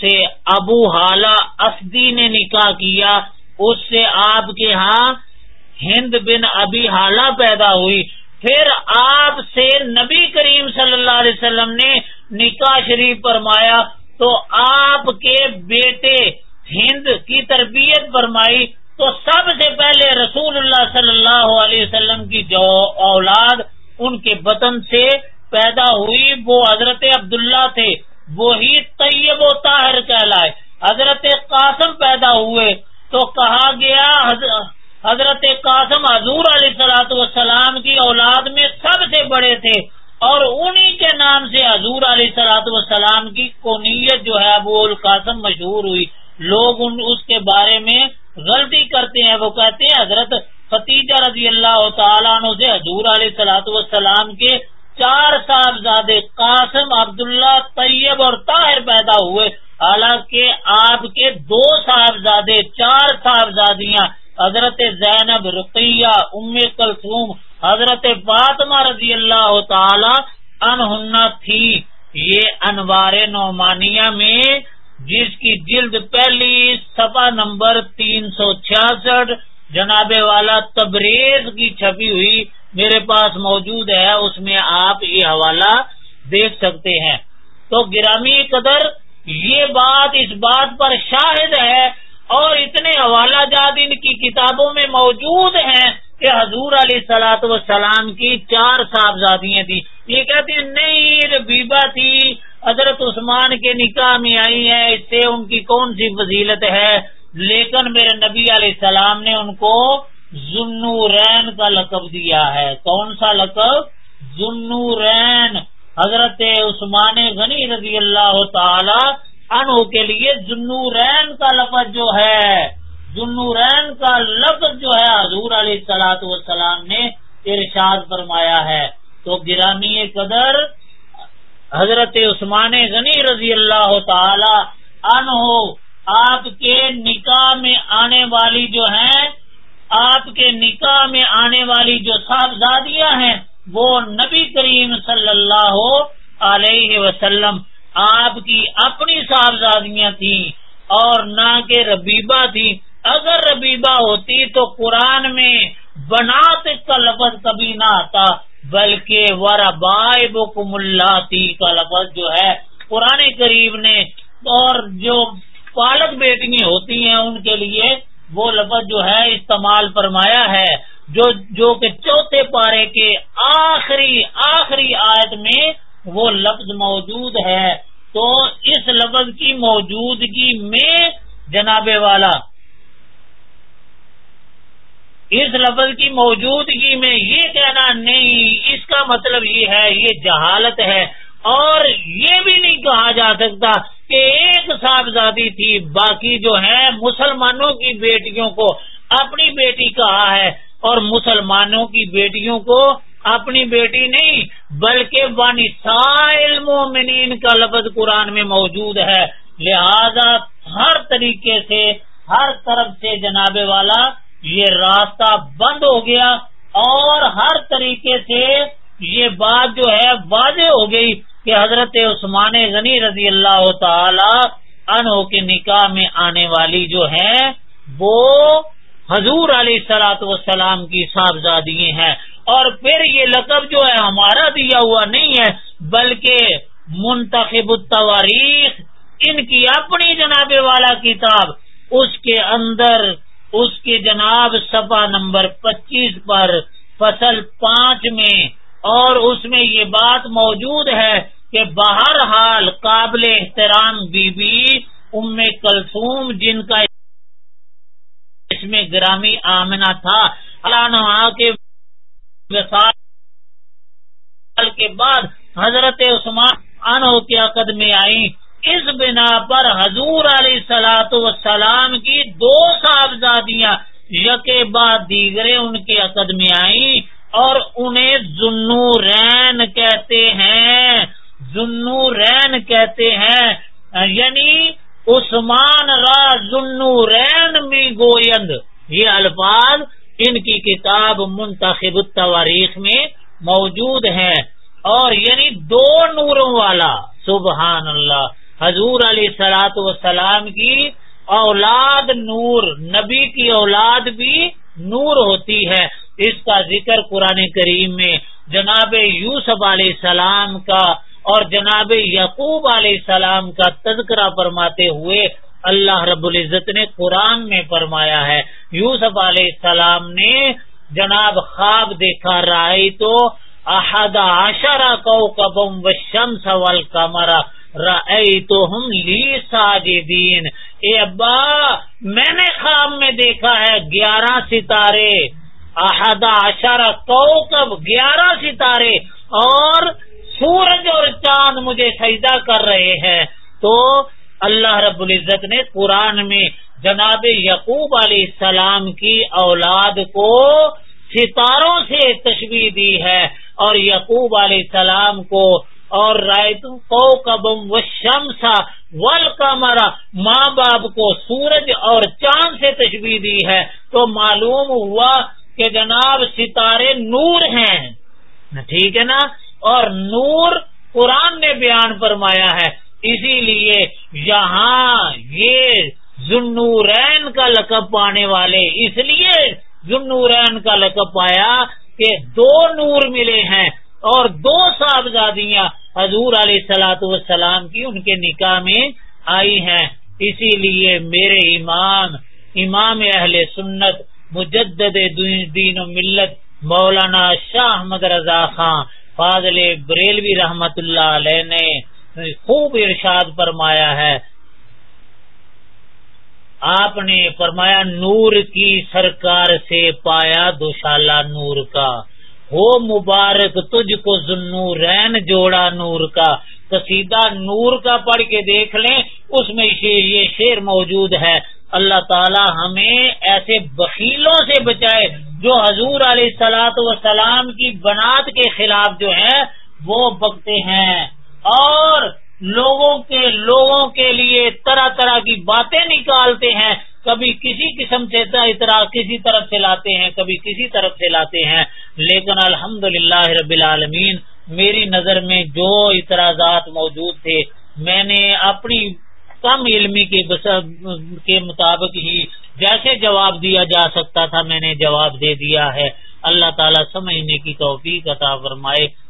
سے ابو حالہ اسدی نے نکاح کیا۔ اس سے آپ کے ہاں ہند بن ابی حالہ پیدا ہوئی۔ پھر آپ سے نبی کریم صلی اللہ علیہ وسلم نے نکاح شریف فرمایا تو آپ کے بیٹے ہند کی تربیت فرمائی تو سب سے پہلے رسول اللہ صلی اللہ علیہ وسلم کی جو اولاد ان کے بطن سے پیدا ہوئی، وہ حضرت عبداللہ تھے۔ وہی طیب و طاہر کہلائے۔ حضرت قاسم پیدا ہوئے تو کہا گیا حضرت قاسم حضور علیہ سلاۃ والسلام کی اولاد میں سب سے بڑے تھے اور انہی کے نام سے حضور علیہ سلاۃ والسلام کی کونیت جو ہے ابو القاسم مشہور ہوئی۔ لوگ ان اس کے بارے میں غلطی کرتے ہیں، وہ کہتے ہیں، حضرت فتیجہ رضی اللہ تعالیٰ عنہ سے حضور علیہ سلاۃ والسلام کے چار صاحبزادے قاسم، عبداللہ، طیب اور طاہر پیدا ہوئے۔ حالانکہ آپ کے دو صاحبزادے، چار صاحبزادیاں حضرت زینب رقیہ، ام کلثوم، حضرت فاطمہ رضی اللہ تعالی انہن تھی۔ یہ انوار نعمانیہ میں جس کی جلد پہلی سفا نمبر تین سو چھیاسٹھ، جناب والا تبریز کی چھپی ہوئی میرے پاس موجود ہے، اس میں آپ یہ حوالہ دیکھ سکتے ہیں۔ تو گرامی قدر یہ بات اس بات پر شاہد ہے اور اتنے حوالہ جات ان کی کتابوں میں موجود ہیں کہ حضور علیہ سلاۃ وسلام کی چار صاحبزادیاں تھی یہ کہتے ہیں نہیں ربیبہ تھی، حضرت عثمان کے نکاح میں آئی ہیں، اس سے ان کی کون سی فضیلت ہے؟ لیکن میرے نبی علیہ السلام نے ان کو ذنورین کا لقب دیا ہے۔ کون سا لقب؟ ذنورین حضرت عثمان غنی رضی اللہ تعالی عنہ کے لیے ذنورین کا لفظ جو ہے ذنورین کا لفظ جو ہے، حضور علیہ سلاۃ والسلام نے ارشاد فرمایا ہے۔ تو گرامی قدر حضرت عثمان غنی رضی اللہ تعالی عنہ آپ کے نکاح میں آنے والی جو ہیں، آپ کے نکاح میں آنے والی جو صاحبزادیاں ہیں، وہ نبی کریم صلی اللہ علیہ وسلم آپ کی اپنی صاحبزادیاں تھیں اور نہ کہ ربیبہ تھی۔ اگر ربیبہ ہوتی تو قرآن میں بنات کا لفظ کبھی نہ آتا، بلکہ ورا بائے بکم اللہ کا لفظ جو ہے، قرآن قریب نے اور جو پالک بیٹیاں ہوتی ہیں ان کے لیے وہ لفظ جو ہے استعمال فرمایا ہے، جو جو کہ چوتھے پارے کے آخری آخری آیت میں وہ لفظ موجود ہے تو اس لفظ کی موجودگی میں جناب والا اس لفظ کی موجودگی میں یہ کہنا نہیں، اس کا مطلب یہ ہے، یہ جہالت ہے اور یہ بھی نہیں کہا جا سکتا کہ ایک صاحبزادی تھی، باقی جو ہے مسلمانوں کی بیٹیوں کو اپنی بیٹی کہا ہے اور مسلمانوں کی بیٹیوں کو اپنی بیٹی نہیں، بلکہ بانسائل مومنین کا لفظ قرآن میں موجود ہے۔ لہذا ہر طریقے سے، ہر طرف سے جناب والا، یہ راستہ بند ہو گیا اور ہر طریقے سے یہ بات جو ہے واضح ہو گئی کہ حضرت عثمان غنی رضی اللہ تعالی عنہ کے نکاح میں آنے والی جو ہے وہ حضور علیہ سلاۃ وسلام کی صاحبزادی ہیں۔ اور پھر یہ لقب جو ہے ہمارا دیا ہوا نہیں ہے، بلکہ منتخب التواریخ، ان کی اپنی جناب والا کتاب، اس کے اندر، اس کے جناب سفا نمبر پچیس پر فصل پانچ میں، اور اس میں یہ بات موجود ہے کہ بہرحال قابل احترام بی بی ام کلثوم، جن کا اس میں گرامی آمنا تھا اللہ کے کے بعد حضرت عثمان انہوں کے عقد میں آئی اس بنا پر حضور علیہ سلاۃ وسلام کی دو صاحبزادیاں یکے بعد دیگرے ان کے عقد میں آئیں اور انہیں ذنو رین کہتے ہیں۔ ذنو رین کہتے ہیں۔ یعنی عثمان را ذنو رین میں گویند یہ الفاظ ان کی کتاب منتخب التواریخ میں موجود ہے۔ اور یعنی دو نوروں والا، سبحان اللہ۔ حضور علیہ سلاۃ وسلام کی اولاد نور، نبی کی اولاد بھی نور ہوتی ہے۔ اس کا ذکر قرآن کریم میں جناب یوسف علیہ السلام کا اور جناب یقوب علیہ السلام کا تذکرہ فرماتے ہوئے اللہ رب العزت نے قرآن میں فرمایا ہے۔ یوسف علیہ السلام نے جناب خواب دیکھا رائے تو احد عشرہ کو کبم و شمس کمرا تو لی ساجدین۔ اے ابا، میں نے خواب میں دیکھا ہے گیارہ ستارے۔ احد اشارہ کو گیارہ ستارے۔ اور سورج اور چاند مجھے سجدہ کر رہے ہیں۔ تو اللہ رب العزت نے قرآن میں جناب یقوب علیہ السلام کی اولاد کو ستاروں سے تشبیح دی ہے اور یقوب علیہ السلام کو اور رائت کو کبم و شمسا ول ماں باپ کو سورج اور چاند سے تشبیح دی ہے تو معلوم ہوا کہ جناب ستارے نور ہیں۔ ٹھیک ہے نا؟ اور نور قرآن نے بیان فرمایا ہے۔ اسی لیے یہاں یہ ذنورین کا لقب پانے والے، اس لیے ذنورین کا لقب پایا کہ دو نور ملے ہیں اور دو صاحبزادیاں حضور علیہ سلاۃ والسلام کی ان کے نکاح میں آئی ہیں۔ اسی لیے میرے امام امام اہل سنت، مجدد دین و ملت، مولانا شاہ احمد رضا خان، فاضل بریلوی رحمت اللہ علیہ نے خوب ارشاد فرمایا ہے۔ آپ نے فرمایا، نور کی سرکار سے پایا دوشالہ نور کا۔ ہو مبارک، تجھ کو رین جوڑا نور کا۔ قصیدہ نور کا پڑھ کے دیکھ لیں، اس میں یہ شیر موجود ہے۔ اللہ تعالی ہمیں ایسے بخیلوں سے بچائے جو حضور علیہ سلاۃ وسلام کی بنات کے خلاف جو ہے وہ بکتے ہیں۔ اور لوگوں کے لوگوں کے لیے طرح طرح کی باتیں نکالتے ہیں، کبھی کسی قسم سے کسی طرف سے لاتے ہیں، کبھی کسی طرف سے لاتے ہیں۔ لیکن الحمد رب العالمین، میری نظر میں جو اعتراضات موجود تھے، میں نے اپنی کم علمی کے مطابق ہی جیسے جواب دیا جا سکتا تھا، میں نے جواب دے دیا ہے۔ اللہ تعالیٰ سمجھنے کی توفیق عطا فرمائے۔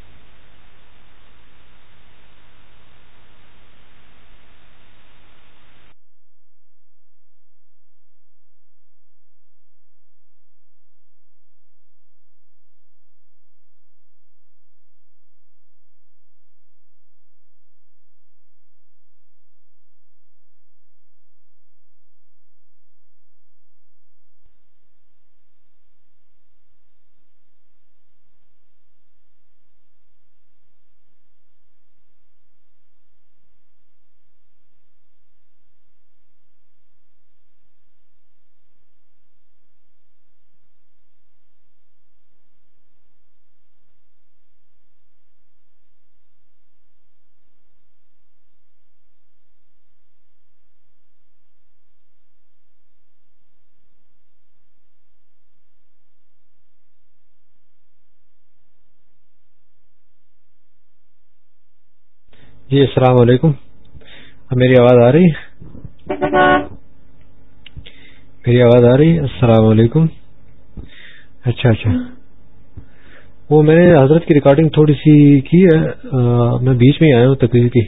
جی السلام علیکم۔ میری آواز آ رہی؟ میری آواز آ رہی؟ السلام علیکم۔ اچھا اچھا۔ وہ میں نے حضرت کی ریکارڈنگ تھوڑی سی کی ہے۔ میں بیچ میں آیا ہوں تقریر کی۔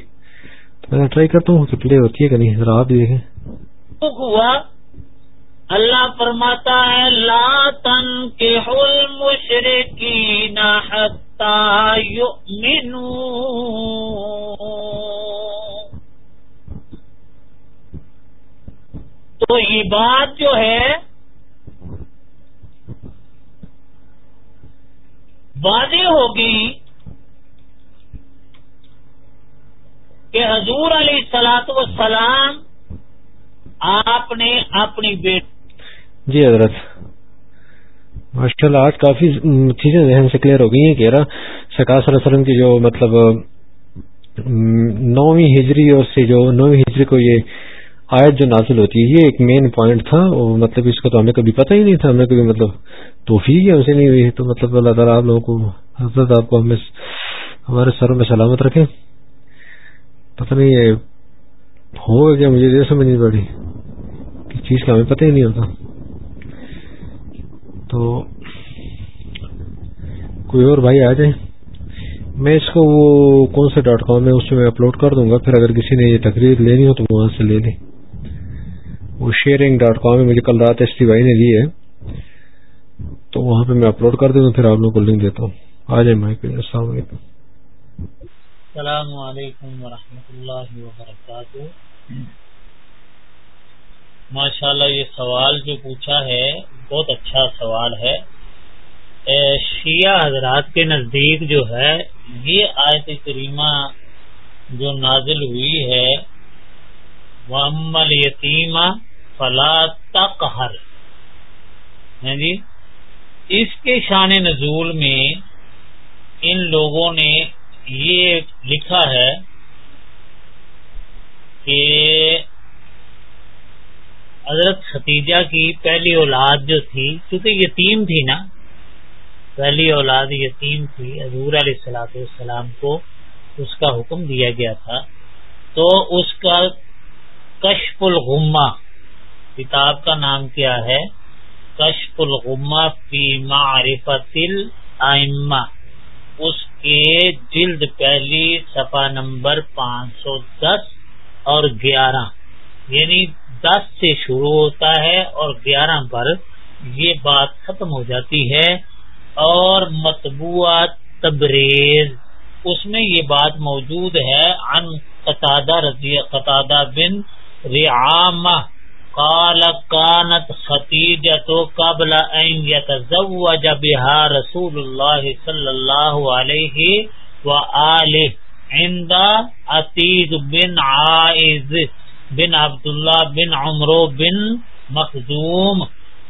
تو میں ٹرائی کرتا ہوں کہ پلے ہوتی ہے کہ نہیں۔ ذرا آپ دیکھیں۔ ہوا۔ اللہ فرماتا ہے، لا تن کے مشرقی تو یہ بات جو ہے، واضح ہوگی کہ حضور علیہ سلاط وسلام آپ نے اپنی بیٹی جی حضرت۔ ماشاء اللہ آج کافی چیزیں ذہن سے کلیئر ہو گئی ہیں کہ سکا صلی اللہ علیہ وسلم کی جو مطلب نویں ہجری اور سے جو نویں ہجری کو یہ آیت جو نازل ہوتی ہے، یہ ایک مین پوائنٹ تھا۔ مطلب اس کا تو ہمیں کبھی پتہ ہی نہیں تھا ہمیں کبھی مطلب توفیق ہم سے نہیں ہوئی۔ تو مطلب اللہ تعالیٰ آپ لوگوں کو، حضرت آپ کو ہمیں ہمارے سروں میں سلامت رکھے پتہ نہیں یہ ہوگا کیا، مجھے یہ سمجھ نہیں پڑی چیز کا ہمیں پتہ ہی نہیں ہوتا۔ تو کوئی اور بھائی آ جائے۔ میں اس کو وہ کون سے ڈاٹ کام ہے اس میں اپلوڈ کر دوں گا، پھر اگر کسی نے یہ تقریر لینی ہو تو وہاں سے لے لیں۔ وہ شیئرنگ ڈاٹ کام ہے، مجھے کل رات ایس ٹی بھائی نے لی ہے۔ تو وہاں پہ میں اپلوڈ کر دوں پھر آپ لوگوں کو لنک دیتا ہوں۔ آ جائیں مائک السلام علیکم۔ السلام علیکم ورحمۃ اللہ وبرکاتہ۔ ماشاء اللہ یہ سوال جو پوچھا ہے بہت اچھا سوال ہے۔ شیعہ حضرات کے نزدیک جو ہے، یہ آیت کریمہ جو نازل ہوئی ہے وہ یتیمہ فلا تقہر ہاں جی؟ اس کے شان نزول میں ان لوگوں نے یہ لکھا ہے کہ حضرت ختیجہ کی پہلی اولاد جو تھی کیونکہ یتیم تھی نا، پہلی اولاد یتیم تھی، حضور علیہ السلاۃ والسلام کو اس کا حکم دیا گیا تھا۔ تو اس کا کشف الغمہ، کتاب کا نام کیا ہے؟ کشف الغمہ فی معرفت الائمہ۔ اس کے جلد پہلی صفحہ نمبر پانچ سو دس اور گیارہ۔ یعنی دس سے شروع ہوتا ہے اور گیارہ پر یہ بات ختم ہو جاتی ہے اور مطبوع تبریز۔ اس میں یہ بات موجود ہے ان قطادہ رضی قطادہ بن ریعام قال کانت ختیجت قبل ان يتزوج بها رسول اللہ صلی اللہ علیہ وآلہ عند عتیق بن عائز۔ بن عبداللہ بن عمرو بن مخدوم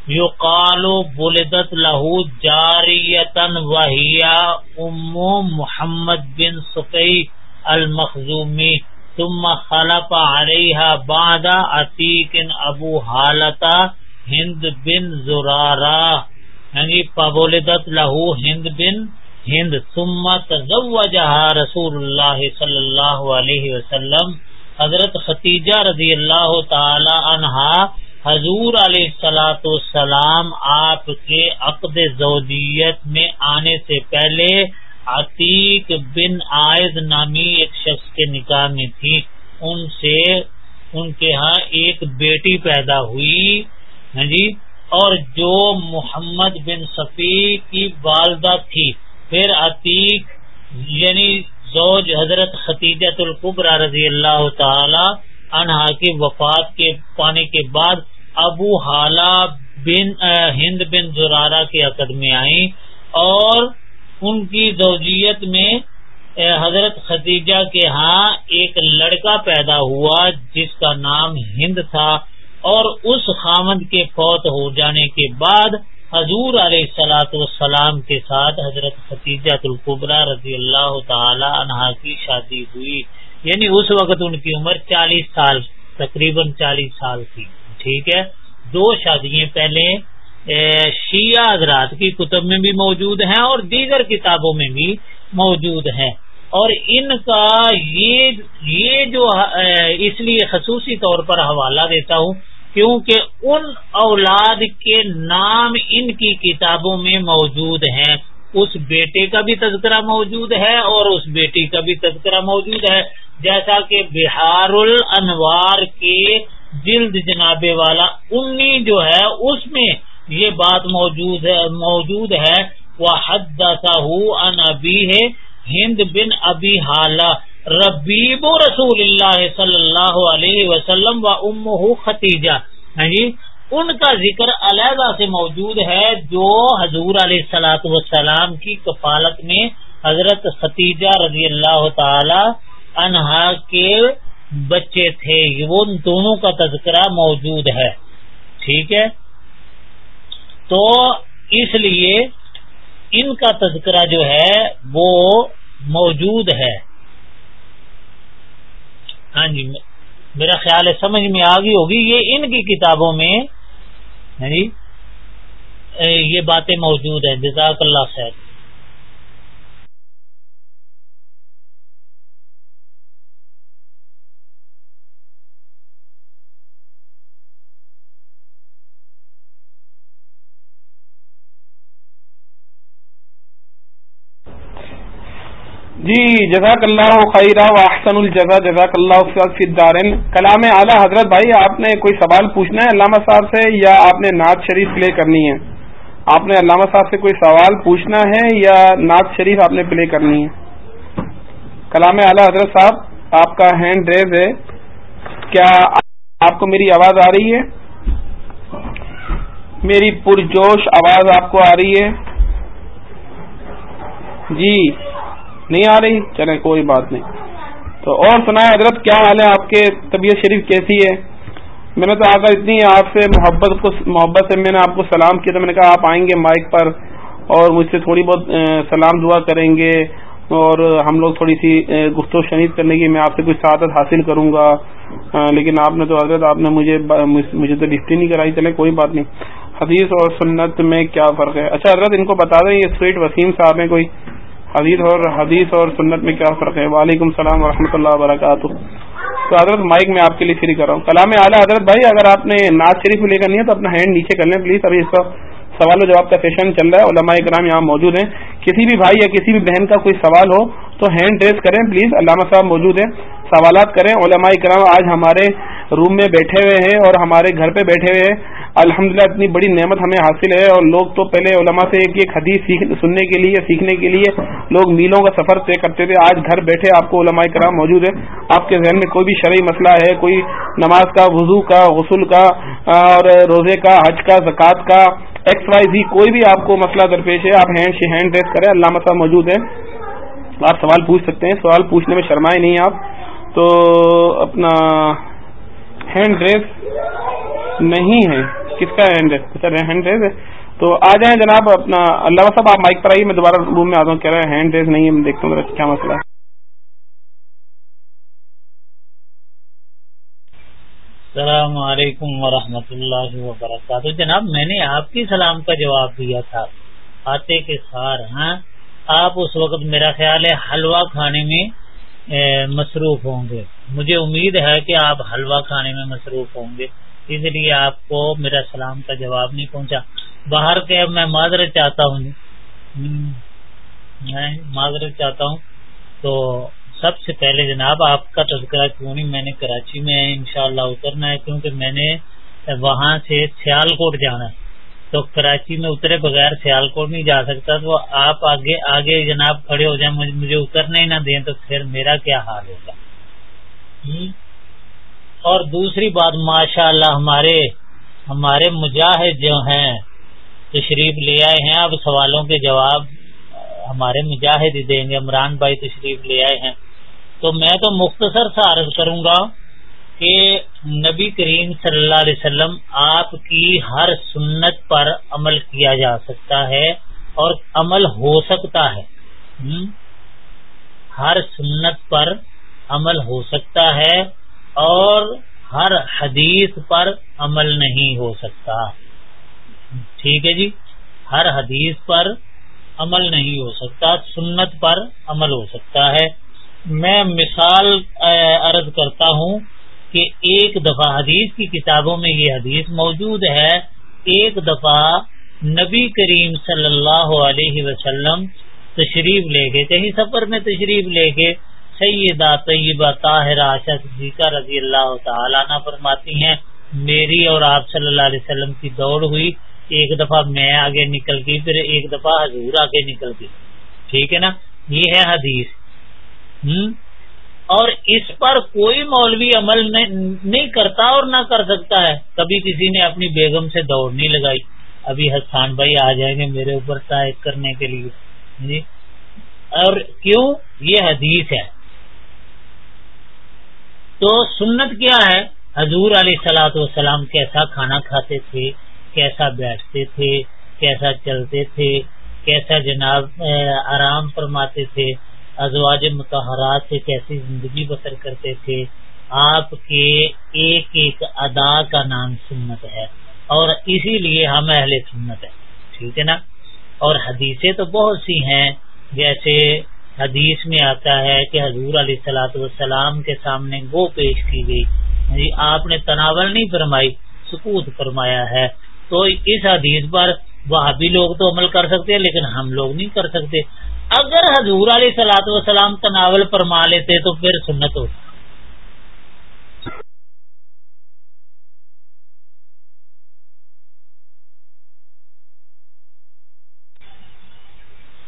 یقال بلدت لہو جاریتن وحیا ام محمد بن سقی المخزومی ثم خلف علیہ بعد عتیق ابو حالتا ہند بن زرارا یعنی پبولدت لہو ہند بن ہند، ثم تزوجها رسول اللہ صلی اللہ علیہ وسلم حضرت ختیجہ رضی اللہ تعالی عنہا حضور علیہ السلاۃ والسلام آپ کے عقد زوجیت میں آنے سے پہلے عتیق بن عائد نامی ایک شخص کے نکاح میں تھی۔ ان سے ان کے ہاں ایک بیٹی پیدا ہوئی۔ ہاں جی؟ اور جو محمد بن صفی کی والدہ تھی۔ پھر عتیق یعنی زوج حضرت ختیجت القبرا رضی اللہ تعالی عنہا کی وفات کے پانے کے بعد ابو حالہ بن ہند بن زرارہ کے عقد میں آئی اور ان کی زوجیت میں حضرت ختیجہ کے ہاں ایک لڑکا پیدا ہوا جس کا نام ہند تھا اور اس خامد کے فوت ہو جانے کے بعد حضور علیہ السلاۃ والسلام کے ساتھ حضرت ختیجہ القبرا رضی اللہ تعالی عنہا کی شادی ہوئی۔ یعنی اس وقت ان کی عمر چالیس سال، تقریباً چالیس سال تھی۔ ٹھیک ہے؟ دو شادیاں پہلے شیعہ حضرات کی کتب میں بھی موجود ہیں اور دیگر کتابوں میں بھی موجود ہیں۔ اور ان کا یہ یہ جو اس لیے خصوصی طور پر حوالہ دیتا ہوں کیونکہ ان اولاد کے نام ان کی کتابوں میں موجود ہیں۔ اس بیٹے کا بھی تذکرہ موجود ہے اور اس بیٹی کا بھی تذکرہ موجود ہے۔ جیسا کہ بہار الانوار کے جلد جناب والا انی جو ہے، اس میں یہ بات موجود ہے موجود ہے۔ وہ حد ان ابی ہے ہند بن ابی حالہ۔ ربیب رسول اللہ صلی اللہ علیہ وسلم و ام ختیجہ۔ ہاں جی ان کا ذکر علیحدہ سے موجود ہے جو حضور علیہ السلاۃ والسلام کی کفالت میں حضرت ختیجہ رضی اللہ تعالی انہا کے بچے تھے۔ وہ ان دونوں کا تذکرہ موجود ہے۔ ٹھیک ہے؟ تو اس لیے ان کا تذکرہ جو ہے وہ موجود ہے۔ ہاں جی میرا خیال ہے سمجھ میں آ گئی ہوگی، یہ ان کی کتابوں میں ہاں جی یہ باتیں موجود ہیں۔ جزاک اللہ خیر۔ جی جزاک اللہ خیرہ و احسن الجزا جزاک اللہ دارن کلام اعلیٰ حضرت بھائی، آپ نے کوئی سوال پوچھنا ہے علامہ صاحب سے یا آپ نے نعت شریف پلے کرنی ہے؟ آپ نے علامہ صاحب سے کوئی سوال پوچھنا ہے یا نعت شریف آپ نے پلے کرنی ہے؟ کلام اعلیٰ حضرت صاحب، آپ کا ہینڈ ریز ہے۔ کیا آپ کو میری آواز آ رہی ہے؟ میری پرجوش آواز آپ کو آ رہی ہے۔ جی نہیں آ رہی؟ چلیں کوئی بات نہیں۔ تو اور سنا حضرت، کیا حال ہے آپ کے؟ طبیعت شریف کیسی ہے؟ میں نے تو آ کر اتنی آپ سے محبت کو محبت سے میں نے آپ کو سلام کیا تھا۔ میں نے کہا آپ آئیں گے مائک پر اور مجھ سے تھوڑی بہت سلام دعا کریں گے اور ہم لوگ تھوڑی سی گفت و شنید کرنے کی میں آپ سے کچھ سعادت حاصل کروں گا۔ لیکن آپ نے تو حضرت، آپ نے مجھے مجھے تو لفٹ ہی نہیں کرائی۔ چلے کوئی بات نہیں۔ حدیث اور سنت میں کیا فرق ہے؟ اچھا حضرت، ان کو بتا دیں، یہ سویٹ وسیم صاحب ہیں کوئی؟ حدیث اور حدیث اور سنت میں کیا فرق ہے؟ وعلیکم السلام ورحمۃ اللہ وبرکاتہ۔ تو حضرت مائک میں آپ کے لیے فری کر رہا ہوں۔ کلام اعلیٰ، حضرت بھائی، اگر آپ نے ناز شریف لے کرنی ہے تو اپنا ہینڈ نیچے کر لیں پلیز ابھی اس کا سوال و جواب کا سیشن چل رہا ہے۔ علماء کرام یہاں موجود ہیں۔ کسی بھی بھائی یا کسی بھی بہن کا کوئی سوال ہو تو ہینڈ ریز کریں پلیز علامہ صاحب موجود ہیں۔ سوالات کریں۔ علماء کرام آج ہمارے روم میں بیٹھے ہوئے ہیں اور ہمارے گھر پہ بیٹھے ہوئے ہیں۔ الحمدللہ اتنی بڑی نعمت ہمیں حاصل ہے اور لوگ تو پہلے علماء سے ایک ایک حدیث سننے کے لیے، سیکھنے کے لیے لوگ میلوں کا سفر طے کرتے تھے۔ آج گھر بیٹھے آپ کو علماء کرام موجود ہے آپ کے ذہن میں کوئی بھی شرعی مسئلہ ہے، کوئی نماز کا، وضو کا، غسل کا اور روزے کا، حج کا، زکوٰۃ کا، ایکس وائی زی، کوئی بھی آپ کو مسئلہ درپیش ہے، آپ ہینڈ ہینڈ ریس کریں۔ علامہ صاحب موجود ہیں۔ آپ سوال پوچھ سکتے ہیں۔ سوال پوچھنے میں شرمائے نہیں آپ۔ تو اپنا ہینڈ ریس نہیں ہے۔ کس کا ہینڈ ریس ہینڈ ریس ہے؟ تو آ جائیں جناب، اپنا اللہ صاحب، آپ مائک پر آئیے، میں دوبارہ روم میں آتا ہوں کہہ رہا ہے ہینڈ ریس نہیں ہے میں دیکھتا ہوں کیا مسئلہ ہے۔ السلام علیکم ورحمۃ اللہ وبرکاتہ۔ جناب، میں نے آپ کی سلام کا جواب دیا تھا۔ آتے کے سار ہاں آپ اس وقت میرا خیال ہے حلوہ کھانے میں مصروف ہوں گے۔ مجھے امید ہے کہ آپ حلوہ کھانے میں مصروف ہوں گے۔ اس لیے آپ کو میرا سلام کا جواب نہیں پہنچا۔ باہر کے میں معذرت چاہتا ہوں۔ میں معذرت چاہتا ہوں۔ تو سب سے پہلے جناب آپ کا تذکرہ کیوں نہیں؟ میں نے کراچی میں انشاءاللہ اترنا ہے کیونکہ میں نے وہاں سے سیال کوٹ جانا ہے۔ تو کراچی میں اترے بغیر سیال کوٹ نہیں جا سکتا۔ تو آپ آگے آگے جناب کھڑے ہو جائیں، مجھے اترنے ہی نہ دیں تو پھر میرا کیا حال ہوگا؟ اور دوسری بات ماشاء اللہ ہمارے ہمارے مجاہد جو ہیں، تشریف لے آئے ہیں۔ اب سوالوں کے جواب ہمارے مجاہد ہی دیں گے۔ عمران بھائی تشریف لے آئے ہیں۔ تو میں تو مختصر سا عرض کروں گا کہ نبی کریم صلی اللہ علیہ وسلم آپ کی ہر سنت پر عمل کیا جا سکتا ہے اور عمل ہو سکتا ہے۔ ہر سنت پر عمل ہو سکتا ہے۔ اور ہر حدیث پر عمل نہیں ہو سکتا۔ ٹھیک ہے جی؟ ہر حدیث پر عمل نہیں ہو سکتا، سنت پر عمل ہو سکتا ہے۔ میں مثال عرض کرتا ہوں کہ ایک دفعہ حدیث کی کتابوں میں یہ حدیث موجود ہے۔ ایک دفعہ نبی کریم صلی اللہ علیہ وسلم تشریف لے کے کہیں سفر میں تشریف لے کے سیدہ طیبہ طاہر آشا صدیقہ رضی اللہ تعالیٰ نہ فرماتی ہیں، میری اور آپ صلی اللہ علیہ وسلم کی دوڑ ہوئی، ایک دفعہ میں آگے نکل گئی، پھر ایک دفعہ حضور آگے نکل گئی۔ ٹھیک ہے نا؟ یہ ہے حدیث۔ اور اس پر کوئی مولوی عمل نہیں کرتا اور نہ کر سکتا ہے۔ کبھی کسی نے اپنی بیگم سے دوڑ نہیں لگائی۔ ابھی حسان بھائی آ جائیں گے میرے اوپر ٹائپ کرنے کے لیے۔ جی؟ اور کیوں؟ یہ حدیث ہے۔ تو سنت کیا ہے؟ حضور علیہ سلاۃ والسلام کیسا کھانا کھاتے تھے، کیسا بیٹھتے تھے، کیسا چلتے تھے، کیسا جناب آرام فرماتے تھے، ازواج متحرات سے کیسی زندگی بسر کرتے تھے۔ آپ کے ایک ایک ادا کا نام سنت ہے اور اسی لیے ہم اہل سنت ہے ٹھیک ہے نا؟ اور حدیثیں تو بہت سی ہیں، جیسے حدیث میں آتا ہے کہ حضور علیہ سلاۃ والسلام کے سامنے گو پیش کی گئی۔ جی آپ نے تناول نہیں فرمائی، سکوت فرمایا ہے۔ تو اس حدیث پر وہابی بھی لوگ تو عمل کر سکتے ہیں، لیکن ہم لوگ نہیں کر سکتے۔ اگر حضور علیہ سلاۃ وسلام تناول فرما لیتے تو پھر سنت ہوتی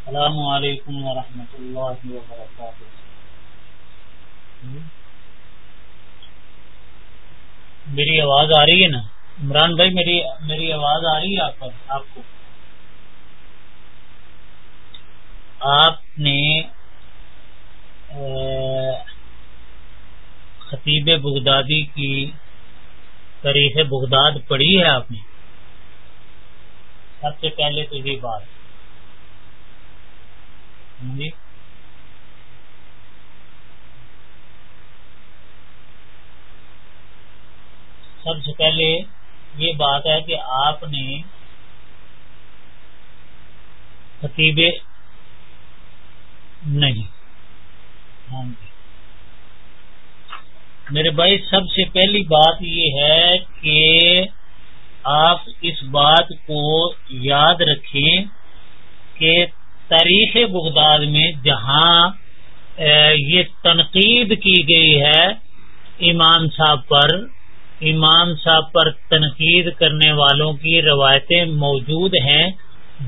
السلام علیکم ورحمۃ اللہ وبرکاتہ۔ میری آواز آ رہی ہے نا؟ عمران بھائی، میری میری آواز آ رہی ہے آپ پر، آپ کو؟ آپ نے خطیب بغدادی کی تاریخ بغداد پڑھی ہے آپ نے؟ سب سے پہلے تو یہ بات۔ جی۔ سب سے پہلے یہ بات ہے کہ آپ نے خطیب نہیں۔ ہاں جی۔ میرے بھائی، سب سے پہلی بات یہ ہے کہ آپ اس بات کو یاد رکھیں کہ تاریخ بغداد میں جہاں یہ تنقید کی گئی ہے، امام صاحب پر، امام صاحب پر تنقید کرنے والوں کی روایتیں موجود ہیں،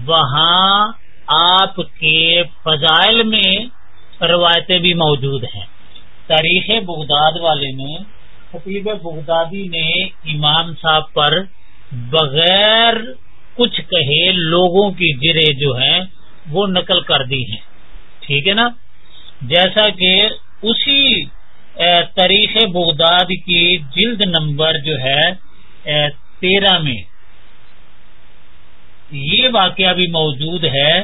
وہاں آپ کے فضائل میں روایتیں بھی موجود ہیں۔ تاریخ بغداد والے میں خطیب بغدادی نے امام صاحب پر بغیر کچھ کہے لوگوں کی جرے جو ہیں وہ نقل کر دی ہیں۔ ٹھیک ہے نا؟ جیسا کہ اسی تاریخ بغداد کی جلد نمبر جو ہے تیرہ میں۔ یہ واقعہ بھی موجود ہے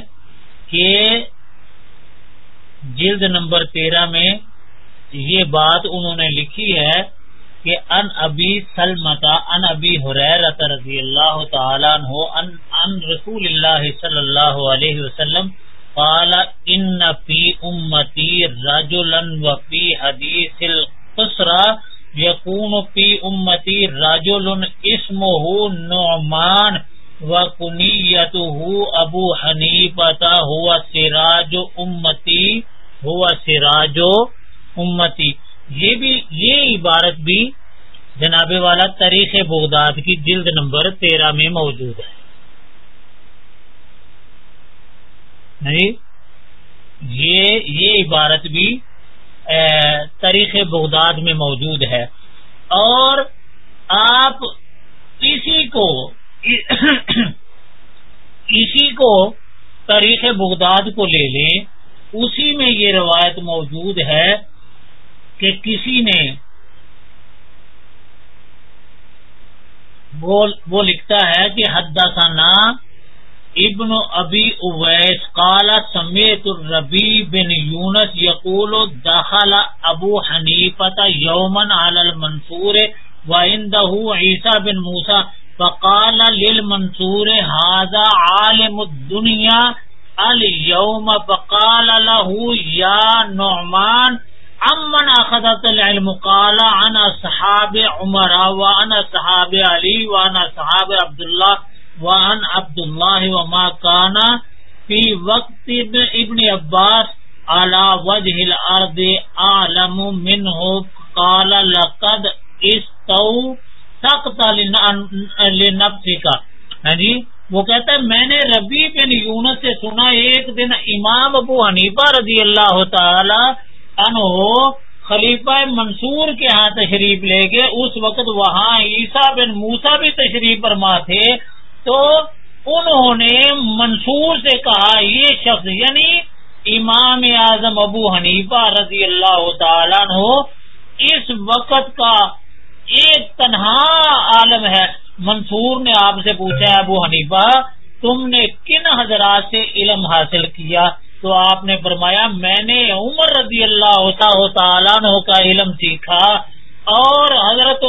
کہ جلد نمبر تیرہ میں یہ بات انہوں نے لکھی ہے۔ کہ ان ابی سلمتا ان ابی حریر رضی اللہ تعالیٰ عنہ ان, ان رسول اللہ صلی اللہ علیہ وسلم قال ان فی امتی رجلا و فی حدیث القصرہ یکون فی امتی رجل اسمه نعمان و کنیت ابو حنیفتا ہوا سراج امتی ہوا سراج امتی یہ بھی یہ عبارت بھی جناب والا تاریخ بغداد کی جلد نمبر تیرہ میں موجود ہے۔ نہیں، یہ یہ عبارت بھی تاریخ بغداد میں موجود ہے۔ اور آپ اسی کو اسی کو تاریخ بغداد کو لے لیں، اسی میں یہ روایت موجود ہے۔ کہ کسی نے وہ لکھتا ہے کہ حد ثنا ابن ابی اویس کالا سمیت الربی بن یونس یقول داخلہ ابو حنیفت یومن علی المنصور و عیسیٰ بن موسا فقال للمنصور هذا عالم الدنيا اليوم فقال له يا نعمان امن اخذت العلم. قال انا صحاب عمر وانا صحاب علی وانا صحاب عبداللہ وان عبد الله وما كان في وقت ابن عباس على وجه الارض عالم منه. قال، لقد استو سقط لنفسك. ہاں جی وہ کہتا ہے، میں نے ربی بن یونس سے سنا، ایک دن امام ابو حنیفہ رضی اللہ تعالی عنہ خلیفہ منصور کے ہاں تشریف لے کے اس وقت وہاں عیسیٰ بن موسا بھی تشریف فرما تھے، تو انہوں نے منصور سے کہا، یہ شخص یعنی امام اعظم ابو حنیفہ رضی اللہ تعالیٰ عنہ اس وقت کا ایک تنہا عالم ہے۔ منصور نے آپ سے پوچھا، ابو حنیفہ، تم نے کن حضرات سے علم حاصل کیا؟ تو آپ نے فرمایا، میں نے عمر رضی اللہ تعالیٰ کا علم سیکھا اور حضرت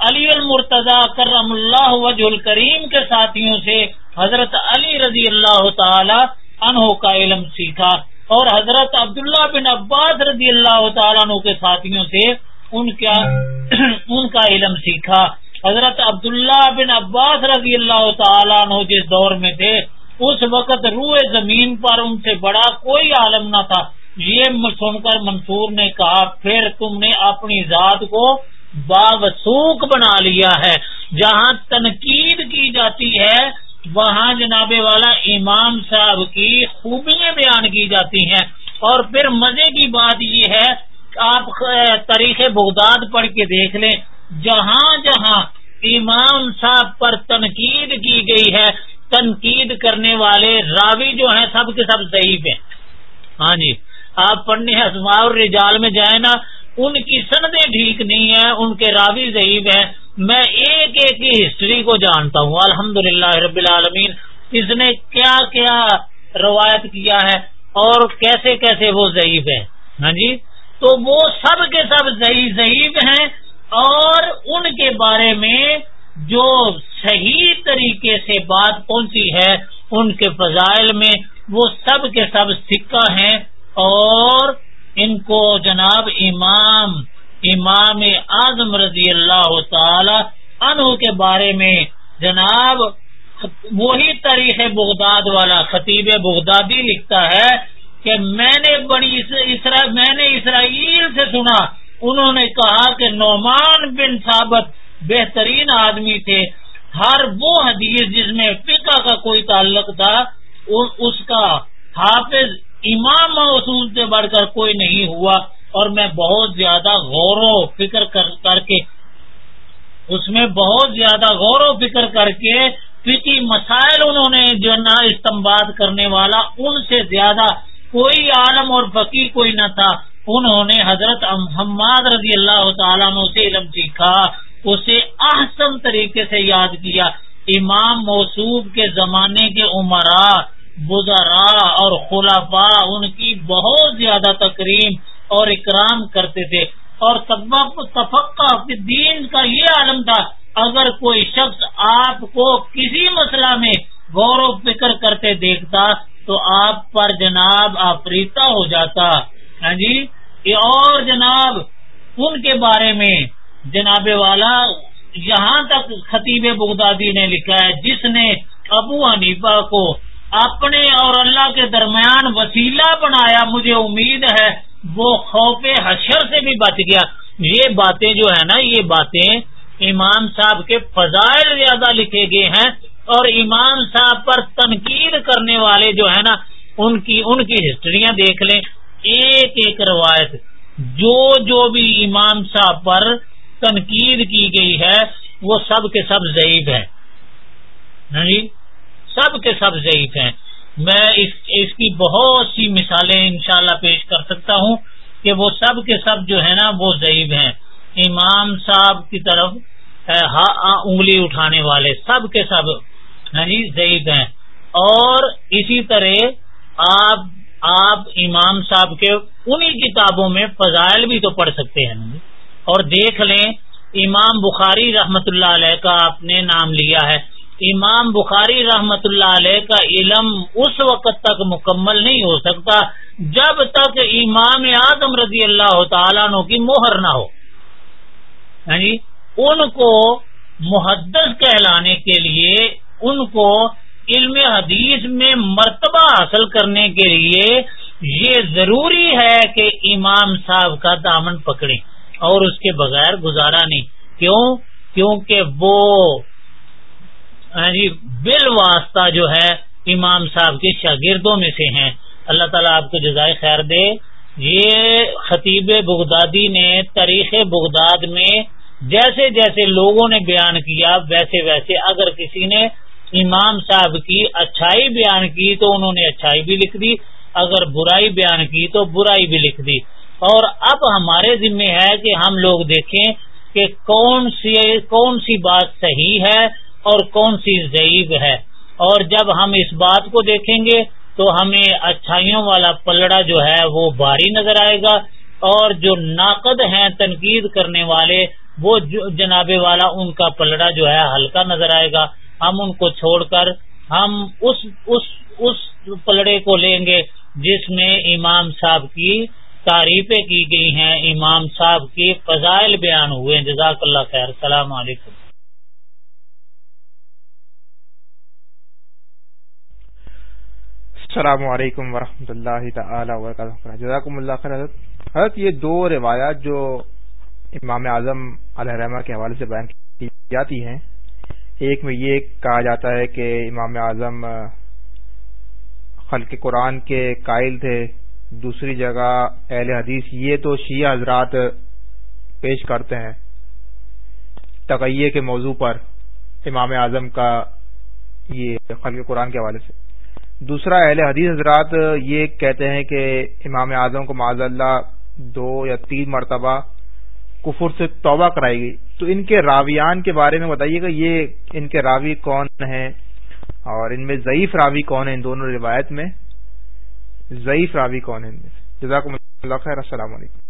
علی المرتضی کرم اللہ وجہ الکریم کے ساتھیوں سے حضرت علی رضی اللہ تعالی عنہ کا علم سیکھا اور حضرت عبداللہ بن عباس رضی اللہ تعالیٰ عنہ کے ساتھیوں سے ان کا [clears throat] ان کا علم سیکھا۔ حضرت عبداللہ بن عباس رضی اللہ تعالیٰ عنہ جس دور میں تھے اس وقت روئے زمین پر ان سے بڑا کوئی عالم نہ تھا۔ یہ سن کر منصور نے کہا، پھر تم نے اپنی ذات کو باغسوک بنا لیا ہے۔ جہاں تنقید کی جاتی ہے، وہاں جناب والا امام صاحب کی خوبیاں بیان کی جاتی ہیں۔ اور پھر مزے کی بات یہ ہے، آپ تاریخ بغداد پڑھ کے دیکھ لیں۔ جہاں جہاں امام صاحب پر تنقید کی گئی ہے تنقید کرنے والے راوی جو ہیں سب کے سب ضعیف ہیں۔ ہاں جی آپ پڑھنے اور رجال میں جائیں نا، ان کی سندیں ٹھیک نہیں ہیں، ان کے راوی ضعیف ہیں۔ میں ایک ایک ہی ہسٹری کو جانتا ہوں۔ الحمد رب العالمین، اس نے کیا کیا روایت کیا ہے اور کیسے کیسے وہ ضعیف ہے ہاں جی تو وہ سب کے سب ضعیف ہیں اور ان کے بارے میں جو صحیح طریقے سے بات پہنچی ہے، ان کے فضائل میں وہ سب کے سب سکہ ہیں اور ان کو جناب امام امام اعظم رضی اللہ تعالی عنہ کے بارے میں جناب وہی تاریخ بغداد والا خطیب بغدادی لکھتا ہے کہ میں نے بڑی اسرا میں نے اسرائیل سے سنا، انہوں نے کہا کہ نعمان بن ثابت بہترین آدمی تھے۔ ہر وہ حدیث جس میں فقہ کا کوئی تعلق تھا، اس کا حافظ امام اصول سے بڑھ کر کوئی نہیں ہوا اور میں بہت زیادہ غور و فکر کر کے، اس میں بہت زیادہ غور و فکر کر کے فکی مسائل انہوں نے جو نہ استمباد کرنے والا، ان سے زیادہ کوئی عالم اور فقی کوئی نہ تھا۔ انہوں نے حضرت محمد رضی اللہ تعالیٰ سے علم سیکھا۔ اسے احسن طریقے سے یاد کیا۔ امام موصوب کے زمانے کے عمرا بزرا اور خلافا ان کی بہت زیادہ تکریم اور اکرام کرتے تھے۔ اور تفقہ دین کا یہ عالم تھا، اگر کوئی شخص آپ کو کسی مسئلہ میں غور و فکر کرتے دیکھتا تو آپ پر جناب آفریتا ہو جاتا۔ ہاں جی؟ اور جناب، ان کے بارے میں جناب والا، یہاں تک خطیب بغدادی نے لکھا ہے، جس نے ابو حنیفہ کو اپنے اور اللہ کے درمیان وسیلہ بنایا، مجھے امید ہے وہ خوف حشر سے بھی بچ گیا۔ یہ باتیں جو ہے نا، یہ باتیں امام صاحب کے فضائل زیادہ لکھے گئے ہیں اور امام صاحب پر تنقید کرنے والے جو ہے نا، ان کی ان کی ہسٹریاں دیکھ لیں۔ ایک ایک روایت، جو جو بھی امام صاحب پر تنقید کی گئی ہے، وہ سب کے سب ضعیف ہے ہاں جی؟ سب کے سب ضعیف ہیں۔ میں اس اس کی بہت سی مثالیں انشاءاللہ پیش کر سکتا ہوں کہ وہ سب کے سب جو ہے نا، وہ ضعیف ہیں۔ امام صاحب کی طرف انگلی اٹھانے والے سب کے سب ہاں جی ضعیف ہیں۔ اور اسی طرح آپ آپ امام صاحب کے انہی کتابوں میں فضائل بھی تو پڑھ سکتے ہیں۔ اور دیکھ لیں، امام بخاری رحمت اللہ علیہ کا آپ نے نام لیا ہے۔ امام بخاری رحمت اللہ علیہ کا علم اس وقت تک مکمل نہیں ہو سکتا جب تک امام اعظم رضی اللہ تعالیٰ عنہ کی مہر نہ ہو۔ یعنی ان کو محدث کہلانے کے لیے، ان کو علم حدیث میں مرتبہ حاصل کرنے کے لیے یہ ضروری ہے کہ امام صاحب کا دامن پکڑے اور اس کے بغیر گزارا نہیں۔ کیوں؟ کیونکہ وہ ہاں جی واسطہ جو ہے، امام صاحب کے شاگردوں میں سے ہیں۔ اللہ تعالیٰ آپ کو جزائے خیر دے۔ یہ خطیب بغدادی نے تاریخ بغداد میں جیسے جیسے لوگوں نے بیان کیا، ویسے ویسے اگر کسی نے امام صاحب کی اچھائی بیان کی تو انہوں نے اچھائی بھی لکھ دی۔ اگر برائی بیان کی تو برائی بھی لکھ دی۔ اور اب ہمارے ذمے ہے کہ ہم لوگ دیکھیں کہ کون سی کون سی بات صحیح ہے اور کون سی ضعیب ہے۔ اور جب ہم اس بات کو دیکھیں گے تو ہمیں اچھائیوں والا پلڑا جو ہے وہ بھاری نظر آئے گا اور جو ناقد ہیں تنقید کرنے والے، وہ جناب والا ان کا پلڑا جو ہے ہلکا نظر آئے گا۔ ہم ان کو چھوڑ کر ہم اس اس اس پلڑے کو لیں گے جس میں امام صاحب کی تعریفیں کی گئی ہیں، امام صاحب کی فضائل بیان ہوئے جزاک اللہ خیر۔ السلام علیکم۔ السلام علیکم ورحمۃ اللہ تعالی وبرکاتہ۔ جزاکم اللہ خیر۔ حضرت حضرت یہ دو روایات جو امام اعظم علیہ رحمہ کے حوالے سے بیان کی جاتی ہیں، ایک میں یہ کہا جاتا ہے کہ امام اعظم خلق قرآن کے قائل تھے۔ دوسری جگہ اہل حدیث یہ تو شیعہ حضرات پیش کرتے ہیں تقیے کے موضوع پر امام اعظم کا یہ خلق قرآن کے حوالے سے۔ دوسرا اہل حدیث حضرات یہ کہتے ہیں کہ امام اعظم کو معذ اللہ دو یا تین مرتبہ کفر سے توبہ کرائی گئی۔ تو ان کے راویان کے بارے میں بتائیے گا یہ ان کے راوی کون ہیں اور ان میں ضعیف راوی کون ہیں ان دونوں روایت میں؟ ضعیف راوی کون ہیں ان جزاک اللہ خیر السلام علیکم۔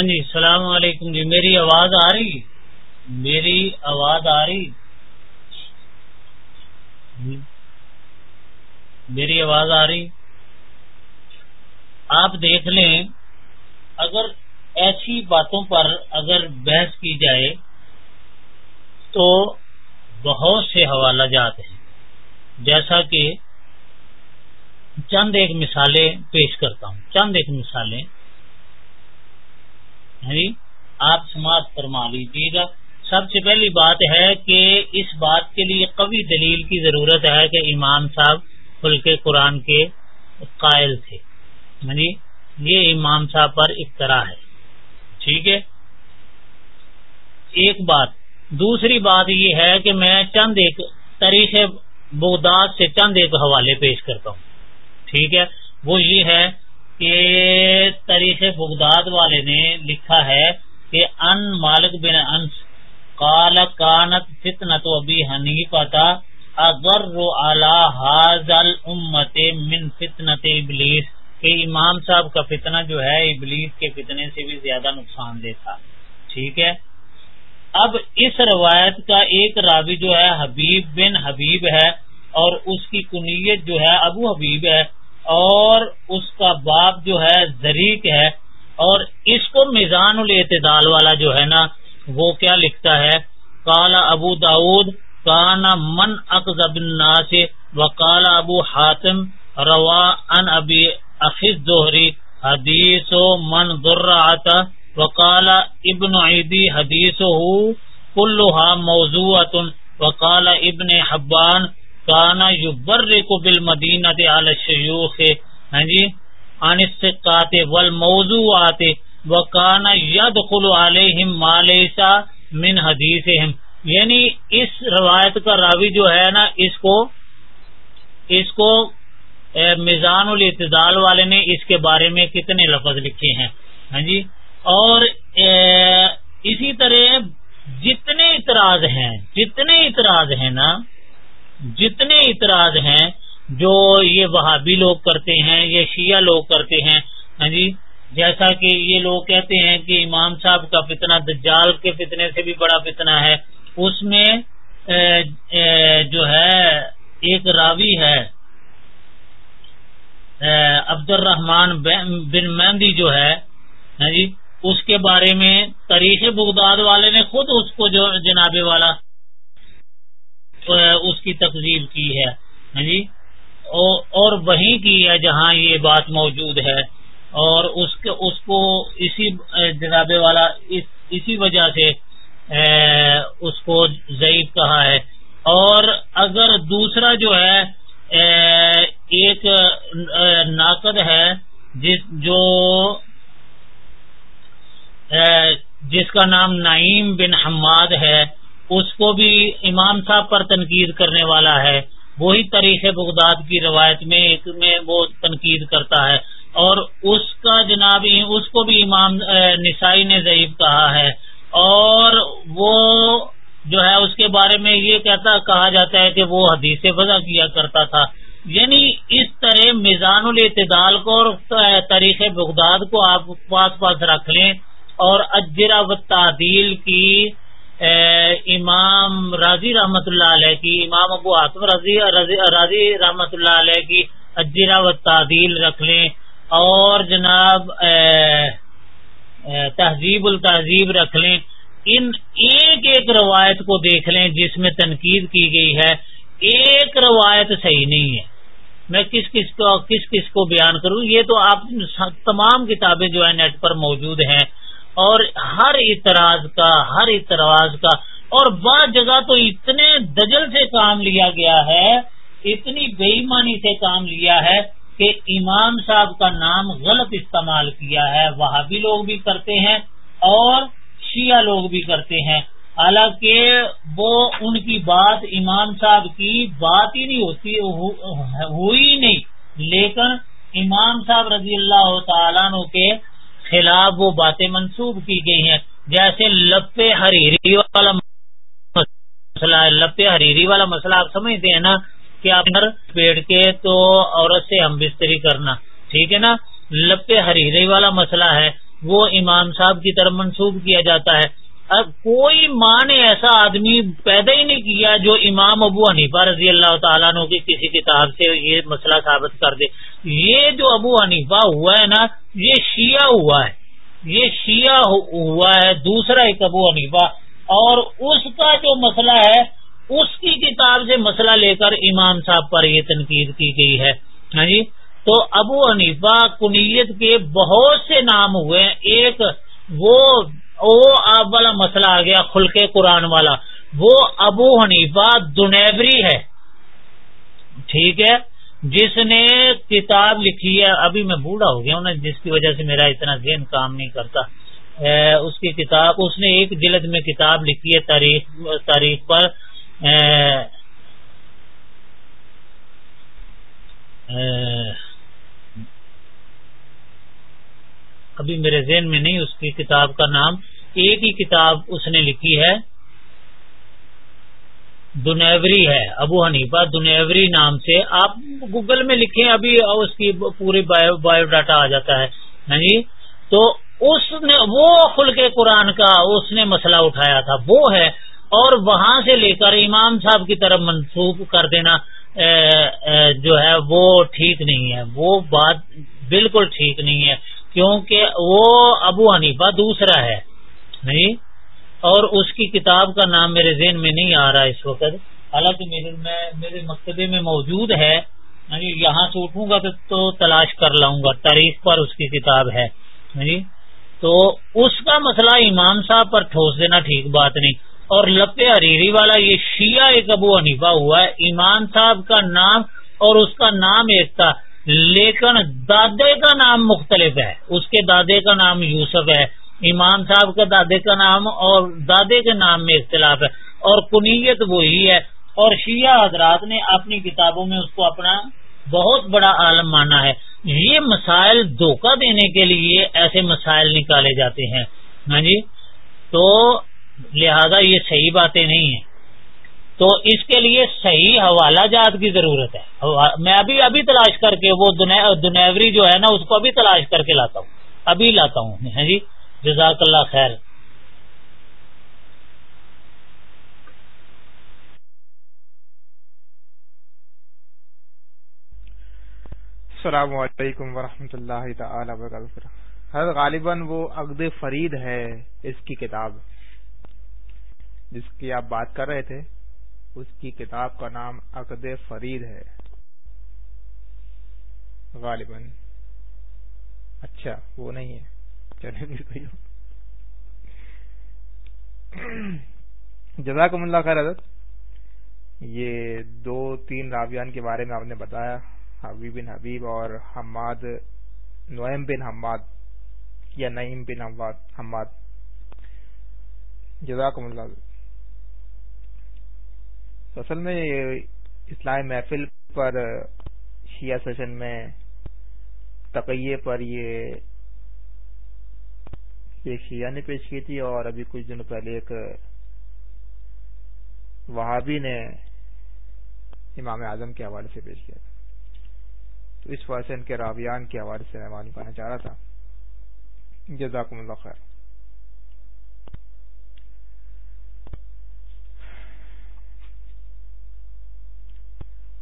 ہاں جی السلام علیکم جی میری آواز آ رہی؟ میری آواز آ رہی؟ میری آواز آ رہی؟ آپ دیکھ لیں، اگر ایسی باتوں پر اگر بحث کی جائے، تو بہت سے حوالہ جات ہیں۔ جیسا کہ چند ایک مثالیں پیش کرتا ہوں۔ چند ایک مثالیں۔ آپ سماعت فرما لیجیے گا۔ سب سے پہلی بات ہے کہ اس بات کے لیے قوی دلیل کی ضرورت ہے کہ امام صاحب خلق قرآن کے قائل تھے۔ ہاں جی یہ امام صاحب پر افطرا ہے۔ ٹھیک ہے؟ ایک بات۔ دوسری بات یہ ہے کہ میں چند ایک تاریخ بغداد سے چند ایک حوالے پیش کرتا ہوں۔ ٹھیک ہے؟ وہ یہ ہے کہ تاریخ بغداد والے نے لکھا ہے کہ ان مالک بن انس کال کانت فتنت ابھی ہنی پتا اگر امت من فتنت ابلیس، کہ امام صاحب کا فتنہ جو ہے ابلیس کے فتنے سے بھی زیادہ نقصان دہ تھا۔ ٹھیک ہے؟ اب اس روایت کا ایک راوی جو ہے حبیب بن حبیب ہے اور اس کی کنیت جو ہے ابو حبیب ہے۔ اور اس کا باپ جو ہے ذریق ہے اور اس کو میزان الاعتدال والا جو ہے نا، وہ کیا لکھتا ہے؟ کالا ابو داود کانا من اقزب الناس وقال ابو حاتم روا ان ابی اخذ دوہری حدیث و من در وقال ابن عیدی، حدیث ہو کلوہا موضوع وقال ابن حبان کانا یو بر کو بل مدینہ شیوخ. ہاں جی؟ انس کاتے ول موضوع آتے وہ کانا ید خلو علیہم مالیسا من حدیث یعنی اس روایت کا راوی جو ہے نا، اس کو اس کو میزان الاعتدال والے نے اس کے بارے میں کتنے لفظ لکھے ہیں۔ ہاں جی؟ اور اسی طرح جتنے اعتراض ہیں، جتنے اعتراض ہیں نا جتنے اعتراض ہیں، جو یہ وہابی لوگ کرتے ہیں، یہ شیعہ لوگ کرتے ہیں ہاں جی جیسا کہ یہ لوگ کہتے ہیں کہ امام صاحب کا فتنہ، دجال کے فتنے سے بھی بڑا فتنہ ہے۔ اس میں جو ہے، ایک راوی ہے عبد الرحمان بن مہندی جو ہے ہاں جی اس کے بارے میں تاریخ بغداد والے نے خود اس کو جو جناب والا اس کی تقزیب کی ہے۔ ہاں جی؟ اور وہیں کی ہے جہاں یہ بات موجود ہے۔ اور اس کے، اس کو اسی جناب والا اسی وجہ سے اس کو ضعیف کہا ہے۔ اور اگر دوسرا جو ہے ایک ناقد ہے، جس، جو جس کا نام نعیم بن حماد ہے اس کو بھی امام صاحب پر تنقید کرنے والا ہے۔ وہی تاریخ بغداد کی روایت میں ایک میں وہ تنقید کرتا ہے۔ اور اس کا جناب اس کو بھی امام نسائی نے ضعیف کہا ہے۔ اور وہ جو ہے، اس کے بارے میں یہ کہتا، کہا جاتا ہے کہ وہ حدیث وضع کیا کرتا تھا۔ یعنی اس طرح میزان الاعتدال کو اور تاریخ بغداد کو آپ پاس پاس رکھ لیں۔ اور اجرا و تعدیل کی امام راضی رحمت اللہ علیہ کی، امام ابو آتم رضی راضی رحمت اللہ علیہ کی اجرا و تعدیل رکھ لیں۔ اور جناب تہذیب التہذیب رکھ لیں۔ ان ایک ایک روایت کو دیکھ لیں جس میں تنقید کی گئی ہے۔ ایک روایت صحیح نہیں ہے۔ میں کس کس کو، کس کس کو بیان کروں؟ یہ تو آپ تمام کتابیں جو ہے نیٹ پر موجود ہیں۔ اور ہر اعتراض کا، ہر اعتراض کا۔ اور بعض جگہ تو اتنے دجل سے کام لیا گیا ہے، اتنی بےمانی سے کام لیا ہے کہ امام صاحب کا نام غلط استعمال کیا ہے۔ وہاں بھی لوگ بھی کرتے ہیں اور شیعہ لوگ بھی کرتے ہیں۔ حالانکہ وہ ان کی بات امام صاحب کی بات ہی نہیں ہوتی ہوئی نہیں۔ لیکن امام صاحب رضی اللہ تعالیٰ کے خلاف وہ باتیں منسوب کی گئی ہیں۔ جیسے لپے حریری والا مسئلہ لپے حریری والا مسئلہ آپ سمجھتے ہیں نا کہ آپ پیڑ کے تو عورت سے ہم بستری کرنا، ٹھیک ہے نا؟ لپے حریری والا مسئلہ ہے، وہ امام صاحب کی طرف منسوب کیا جاتا ہے۔ کوئی ماں نے ایسا آدمی پیدا ہی نہیں کیا جو امام ابو حنیفہ رضی اللہ تعالیٰ کی کسی کتاب سے یہ مسئلہ ثابت کر دے۔ یہ جو ابو حنیفہ ہوا ہے نا، یہ شیعہ ہوا ہے۔ یہ شیعہ ہوا ہے، دوسرا ایک ابو حنیفہ۔ اور اس کا جو مسئلہ ہے، اس کی کتاب سے مسئلہ لے کر امام صاحب پر یہ تنقید کی گئی ہے۔ ہاں جی؟ تو ابو حنیفہ کنیت کے بہت سے نام ہوئے ہیں۔ ایک وہ وہ آپ والا مسئلہ آ گیا خلق قرآن والا۔ وہ ابو حنیفہ دنیبری ہے۔ ٹھیک ہے؟ جس نے کتاب لکھی ہے، ابھی میں بوڑھا ہو گیا ہوں جس کی وجہ سے میرا اتنا ذہن کام نہیں کرتا۔ اس کی کتاب، اس نے ایک جلد میں کتاب لکھی ہے تاریخ تاریخ پر۔ ابھی میرے ذہن میں نہیں، اس کی کتاب کا نام ایک ہی کتاب اس نے لکھی ہے۔ دنیوری ہے، ابو حنیفہ دنیوری نام سے۔ آپ گوگل میں لکھیں ابھی اس کی پوری بایو ڈاٹا آ جاتا ہے۔ ہاں جی؟ تو اس نے، وہ خل کے قرآن کا اس نے مسئلہ اٹھایا تھا۔ وہ ہے، اور وہاں سے لے کر امام صاحب کی طرف منسوخ کر دینا جو ہے، وہ ٹھیک نہیں ہے۔ وہ بات بالکل ٹھیک نہیں ہے۔ کیونکہ وہ ابو حنیفہ دوسرا ہے۔ نہیں؟ اور اس کی کتاب کا نام میرے ذہن میں نہیں آ رہا اس وقت۔ حالانکہ میرے میرے مکتبے میں موجود ہے۔ یہاں سے اٹھوں گا تو تلاش کر لاؤں گا۔ تاریخ پر اس کی کتاب ہے۔ تو اس کا مسئلہ امام صاحب پر ٹھوس دینا ٹھیک بات نہیں۔ اور لپے حریری والا یہ شیعہ ایک ابو حنیفہ ہوا ہے۔ ایمان صاحب کا نام اور اس کا نام ایک تھا۔ لیکن دادے کا نام مختلف ہے۔ اس کے دادے کا نام یوسف ہے۔ امام صاحب کا دادے کا نام اور دادے کے نام میں اختلاف ہے۔ اور کنیت وہی ہے۔ اور شیعہ حضرات نے اپنی کتابوں میں اس کو اپنا بہت بڑا عالم مانا ہے۔ یہ مسائل دھوکہ دینے کے لیے ایسے مسائل نکالے جاتے ہیں۔ ہاں جی؟ تو لہذا یہ صحیح باتیں نہیں ہیں۔ تو اس کے لیے صحیح حوالہ جات کی ضرورت ہے۔ میں ابھی ابھی تلاش کر کے وہ دنیوری جو ہے نا، اس کو ابھی تلاش کر کے لاتا ہوں۔ ابھی لاتا ہوں۔ ہاں جی؟ جزاک اللہ خیر۔ السلام علیکم ورحمۃ اللہ تعالی وبرکاتہ۔ حضرت غالباً وہ عقد فرید ہے اس کی کتاب، جس کی آپ بات کر رہے تھے۔ اس کی کتاب کا نام عقد فرید ہے۔ غالباً۔ اچھا وہ نہیں ہے۔ چلے جزاکم اللہ خیر، حضرت۔ یہ دو تین راویان کے بارے میں آپ نے بتایا۔ حبیب بن حبیب اور حماد، نعیم بن حماد یا نعیم بن حماد۔ جزاکم اللہ۔ اصل میں اسلامی محفل پر شیعہ سیشن میں تقیے پر یہ شیعہ یعنی نے پیش کی تھی اور ابھی کچھ دنوں پہلے ایک وہابی نے امام اعظم کے حوالے سے پیش کیا تھا۔ تو اس وجہ ان کے راویان کے حوالے سے میں معلوم کرنا چاہ رہا تھا۔ جزاکم اللہ خیر۔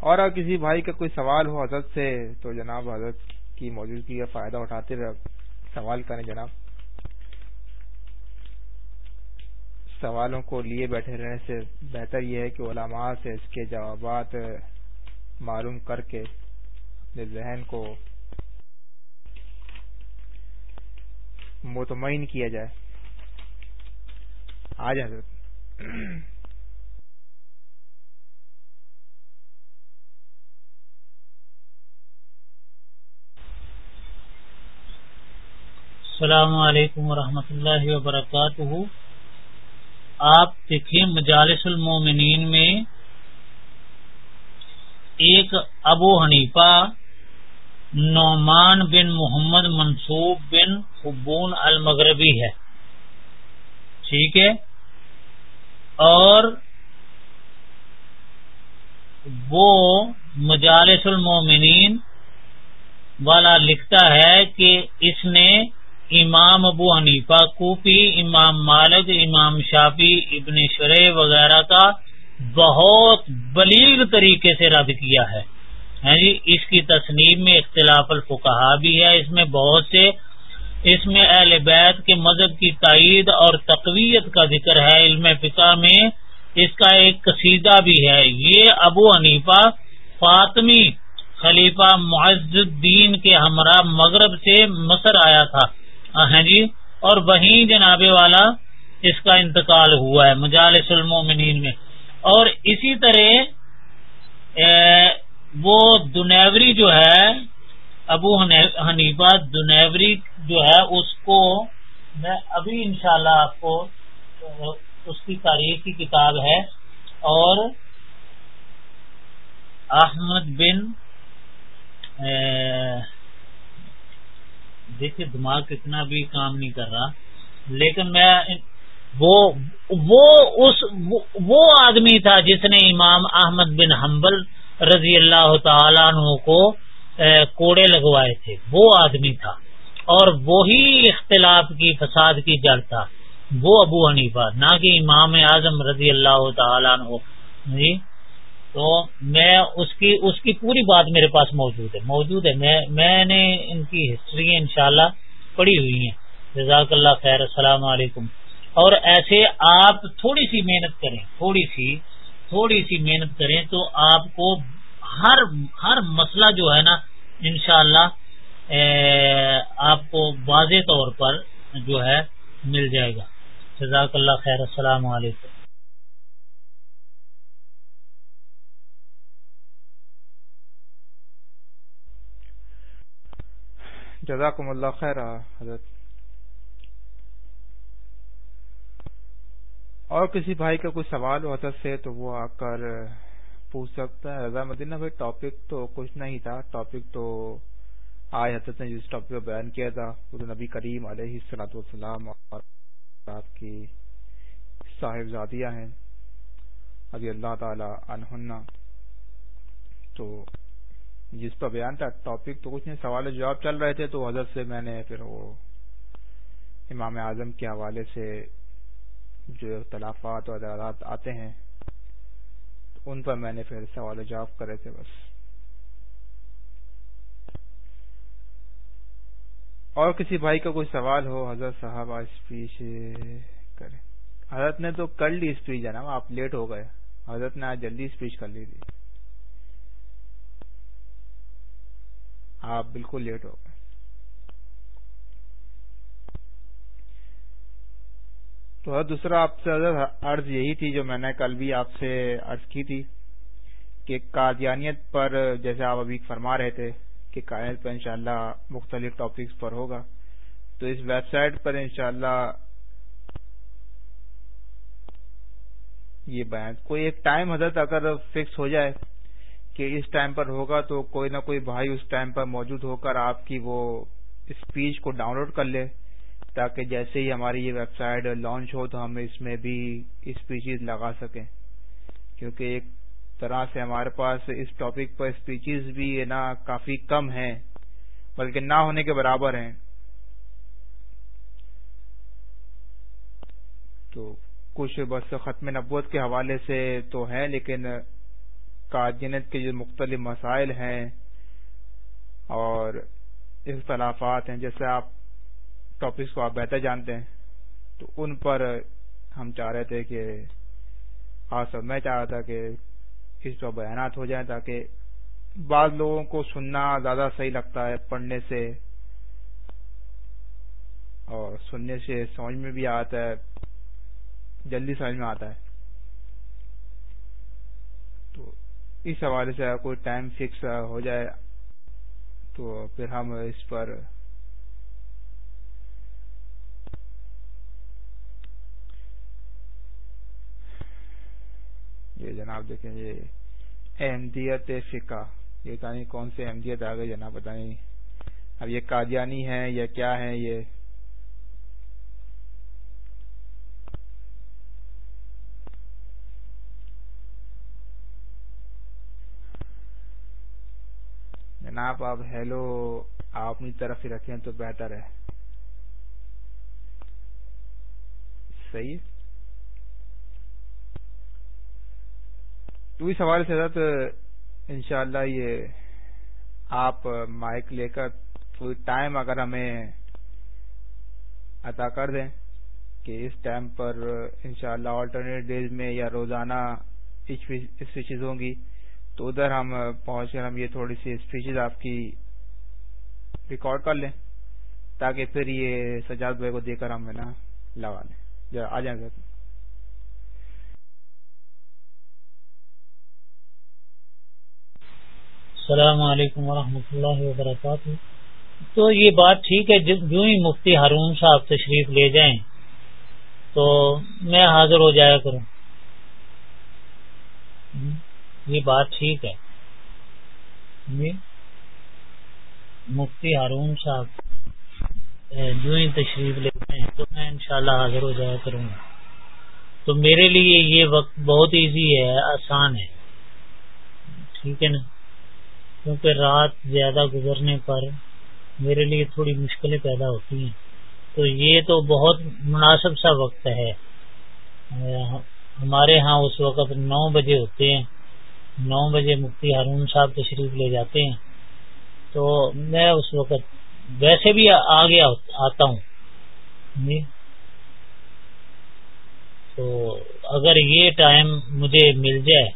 اور اگر کسی بھائی کا کوئی سوال ہو حضرت سے، تو جناب حضرت کی موجودگی کا فائدہ اٹھاتے ہوئے سوال کریں جناب۔ سوالوں کو لیے بیٹھے رہنے سے بہتر یہ ہے کہ علماء سے اس کے جوابات معلوم کر کے اپنے ذہن کو مطمئن کیا جائے۔ آج حضرت السلام علیکم ورحمۃ اللہ وبرکاتہ۔ آپ دیکھیں مجالس المومنین میں ایک ابو حنیفہ نعمان بن محمد منصوب بن حبون المغربی ہے۔ ٹھیک ہے؟ اور وہ مجالس المومنین والا لکھتا ہے کہ اس نے امام ابو حنیفہ کوپی امام مالک، امام شافی ابن شرح وغیرہ کا بہت بلیغ طریقے سے رد کیا ہے۔ جی اس کی تصنیب میں اختلاف الفقہ بھی ہے۔ اس میں بہت سے، اس میں اہل بیت کے مذہب کی تائید اور تقویت کا ذکر ہے، علم فقہ میں اس کا ایک قصیدہ بھی ہے۔ یہ ابو حنیفہ فاطمی خلیفہ معز الدین کے ہمراہ مغرب سے مصر آیا تھا۔ ہاں جی؟ اور وہیں جناب والا اس کا انتقال ہوا ہے، مجالس المومنین میں۔ اور اسی طرح وہ دنیوری جو ہے، ابو حنیفہ دنیوری جو ہے، اس کو میں ابھی انشاءاللہ شاء آپ کو، اس کی تاریخ کی کتاب ہے۔ اور احمد بن دیکھیے دماغ کتنا بھی کام نہیں کر رہا، لیکن میں وہ وہ اس، وہ آدمی تھا جس نے امام احمد بن حنبل رضی اللہ تعالیٰ عنہ کو کوڑے لگوائے تھے۔ وہ آدمی تھا۔ اور وہی اختلاف کی، فساد کی جڑ تھا۔ وہ ابو حنیفہ، نہ کہ امام اعظم رضی اللہ تعالیٰ عنہ۔ جی؟ تو میں اس کی اس کی پوری بات میرے پاس موجود ہے موجود ہے۔ میں میں نے ان کی ہسٹری انشاءاللہ پڑھی ہوئی ہیں۔ جزاک اللہ خیر، السلام علیکم۔ اور ایسے آپ تھوڑی سی محنت کریں، تھوڑی سی تھوڑی سی محنت کریں تو آپ کو ہر ہر مسئلہ جو ہے نا، انشاءاللہ آپ کو واضح طور پر جو ہے مل جائے گا۔ جزاک اللہ خیر، السلام علیکم۔ جزاکم اللہ خیر حضرت۔ اور کسی بھائی کا کوئی سوال ہو حضرت سے تو وہ آ کر پوچھ سکتا ہے، رضا مدینہ، بھائی ٹاپک تو کچھ نہیں تھا۔ ٹاپک تو آج حضرت نے جس ٹاپک پہ بیان کیا تھا، وہ نبی کریم علیہ السلاۃ والسلام اور آپ کی صاحب زادیہ ہیں۔ ابھی اللہ تعالی عنہن۔ تو جس پر بیان تھا ٹاپک تو کچھ نہیں سوال جواب چل رہے تھے، تو حضرت سے میں نے پھر وہ امام اعظم کے حوالے سے جو اختلافات اور عدالات آتے ہیں، ان پر میں نے پھر سوال جواب کرے تھے بس۔ اور کسی بھائی کا کوئی سوال ہو، حضرت صاحب اسپیچ کریں۔ حضرت نے تو کر لی اسپیچ ہے نا آپ لیٹ ہو گئے۔ حضرت نے آج جلدی اسپیچ کر لی تھی۔ آپ بالکل لیٹ ہو گئے۔ تو دوسرا آپ سے عرض یہی تھی جو میں نے کل بھی آپ سے عرض کی تھی کہ قادیانیت پر جیسے آپ ابھی فرما رہے تھے کہ قائد پر انشاءاللہ مختلف ٹاپکس پر ہوگا۔ تو اس ویب سائٹ پر انشاءاللہ یہ بیان کوئی ایک ٹائم حضرت اگر فکس ہو جائے کہ اس ٹائم پر ہوگا تو کوئی نہ کوئی بھائی اس ٹائم پر موجود ہو کر آپ کی وہ اسپیچ کو ڈاؤن لوڈ کر لے تاکہ جیسے ہی ہماری یہ ویب سائٹ لانچ ہو تو ہم اس میں بھی اسپیچز لگا سکیں۔ کیونکہ ایک طرح سے ہمارے پاس اس ٹاپک پر اسپیچز بھی نا کافی کم ہیں، بلکہ نہ ہونے کے برابر ہیں۔ تو کچھ بس ختم نبوت کے حوالے سے تو ہیں لیکن کاجنت کے جو مختلف مسائل ہیں اور اختلافات ہیں، جیسے آپ ٹاپکس کو آپ بہتر جانتے ہیں، تو ان پر ہم چاہ رہے تھے کہ آج سب میں چاہ رہا تھا کہ اس پر بیانات ہو جائیں تاکہ بعض لوگوں کو سننا زیادہ صحیح لگتا ہے، پڑھنے سے اور سننے سے سمجھ میں بھی آتا ہے، جلدی سمجھ میں آتا ہے تو اس حوالے سے کوئی ٹائم فکس ہو جائے تو پھر ہم اس پر یہ جناب دیکھیں، یہ احمدیت فقہ، یہ نہیں کون سے احمدیت آ گئی جناب پتہ نہیں اب یہ قادیانی ہے یا کیا ہے یہ جناب آپ ہیلو، آپ اپنی طرف ہی رکھیں تو بہتر ہے۔ صحیح؟ تو اس حوالے سے حضرت، انشاءاللہ یہ آپ مائک لے کر کوئی ٹائم اگر ہمیں عطا کر دیں کہ اس ٹائم پر انشاءاللہ شاء آلٹرنیٹ ڈیز میں یا روزانہ اسپیچز ہوں گی تو ادھر ہم پہنچ کر ہم یہ تھوڑی سی اسپیچز آپ کی ریکارڈ کر لیں تاکہ پھر یہ سجاد بھائی کو دے کر ہم نا لگا لیں۔ آ جائیں گے السلام علیکم ورحمۃ اللہ وبرکاتہ۔ تو یہ بات ٹھیک ہے جو ہی مفتی ہارون صاحب تشریف لے جائیں، تو میں حاضر ہو جایا کروں۔ یہ بات ٹھیک ہے۔ جی مفتی ہارون صاحب جو ہی تشریف لیتے ہیں تو میں انشاءاللہ حاضر ہو جایا کروں گا۔ تو میرے لیے یہ وقت بہت ایزی ہے، آسان ہے۔ ٹھیک ہے نا؟ کیونکہ رات زیادہ گزرنے پر میرے لیے تھوڑی مشکلیں پیدا ہوتی ہیں۔ تو یہ تو بہت مناسب سا وقت ہے۔ ہمارے ہاں اس وقت نو بجے ہوتے ہیں۔ نو بجے مفتی ہارون صاحب تشریف لے جاتے ہیں۔ تو میں اس وقت ویسے بھی آگے آتا ہوں۔ جی۔ تو اگر یہ ٹائم مجھے مل جائے،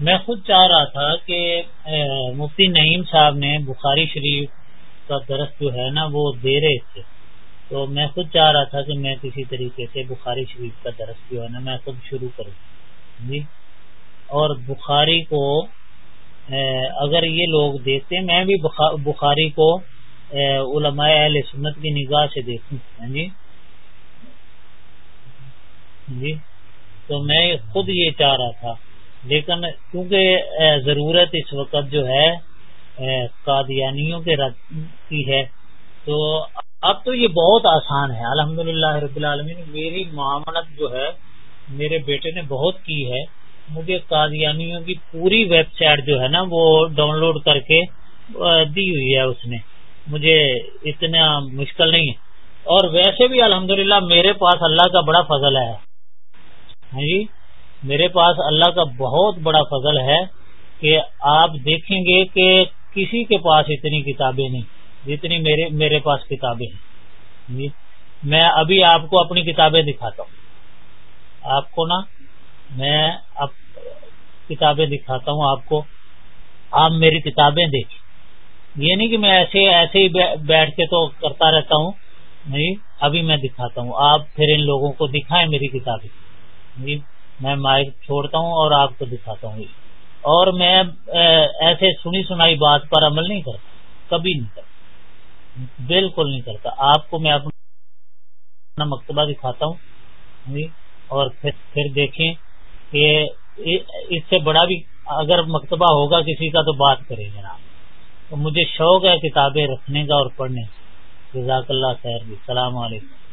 میں خود چاہ رہا تھا کہ مفتی نعیم صاحب نے بخاری شریف کا درخت جو ہے نا، وہ دے رہے تھے۔ تو میں خود چاہ رہا تھا کہ میں کسی طریقے سے بخاری شریف کا درخت جو ہے نا، میں خود شروع کروں۔ جی۔ اور بخاری کو اگر یہ لوگ دیکھتے، میں بھی بخاری کو علماء اہل سنت کی نگاہ سے دیکھوں ہاں جی؟ ہاں جی؟ تو میں خود یہ چاہ رہا تھا، لیکن کیونکہ ضرورت اس وقت جو ہے قادیانیوں کے کی ہے، تو اب تو یہ بہت آسان ہے الحمد للہ رب العالمین، میری معاملت جو ہے، میرے بیٹے نے بہت کی ہے مجھے قادیانیوں کی پوری ویب سائٹ جو ہے نا وہ ڈاؤن لوڈ کر کے دی ہوئی ہے اس نے۔ مجھے اتنا مشکل نہیں ہے۔ اور ویسے بھی الحمدللہ میرے پاس اللہ کا بڑا فضل ہے۔ ہاں جی؟ میرے پاس اللہ کا بہت بڑا فضل ہے کہ آپ دیکھیں گے کہ کسی کے پاس اتنی کتابیں نہیں، جتنی میرے میرے پاس کتابیں ہیں۔ ہاں جی؟ میں ابھی آپ کو اپنی کتابیں دکھاتا ہوں۔ آپ کو نا میں اب کتابیں دکھاتا ہوں، آپ کو۔ آپ میری کتابیں دیکھیں یہ نہیں کہ میں ایسے ایسے ہی بیٹھ کے تو کرتا رہتا ہوں۔ نہیں، ابھی میں دکھاتا ہوں۔ آپ پھر ان لوگوں کو دکھائیں میری کتابیں۔ جی میں مائک چھوڑتا ہوں اور آپ کو دکھاتا ہوں۔ اور میں ایسے سنی سنائی بات پر عمل نہیں کرتا۔ کبھی نہیں کرتا۔ بالکل نہیں کرتا۔ آپ کو میں اپنا مکتبہ دکھاتا ہوں۔ جی اور پھر دیکھیں۔ کہ اس سے بڑا بھی اگر مکتبہ ہوگا کسی کا تو بات کرے جناب مجھے شوق ہے کتابیں رکھنے کا اور پڑھنے کا۔ جزاک اللہ خیر جی۔ السلام علیکم۔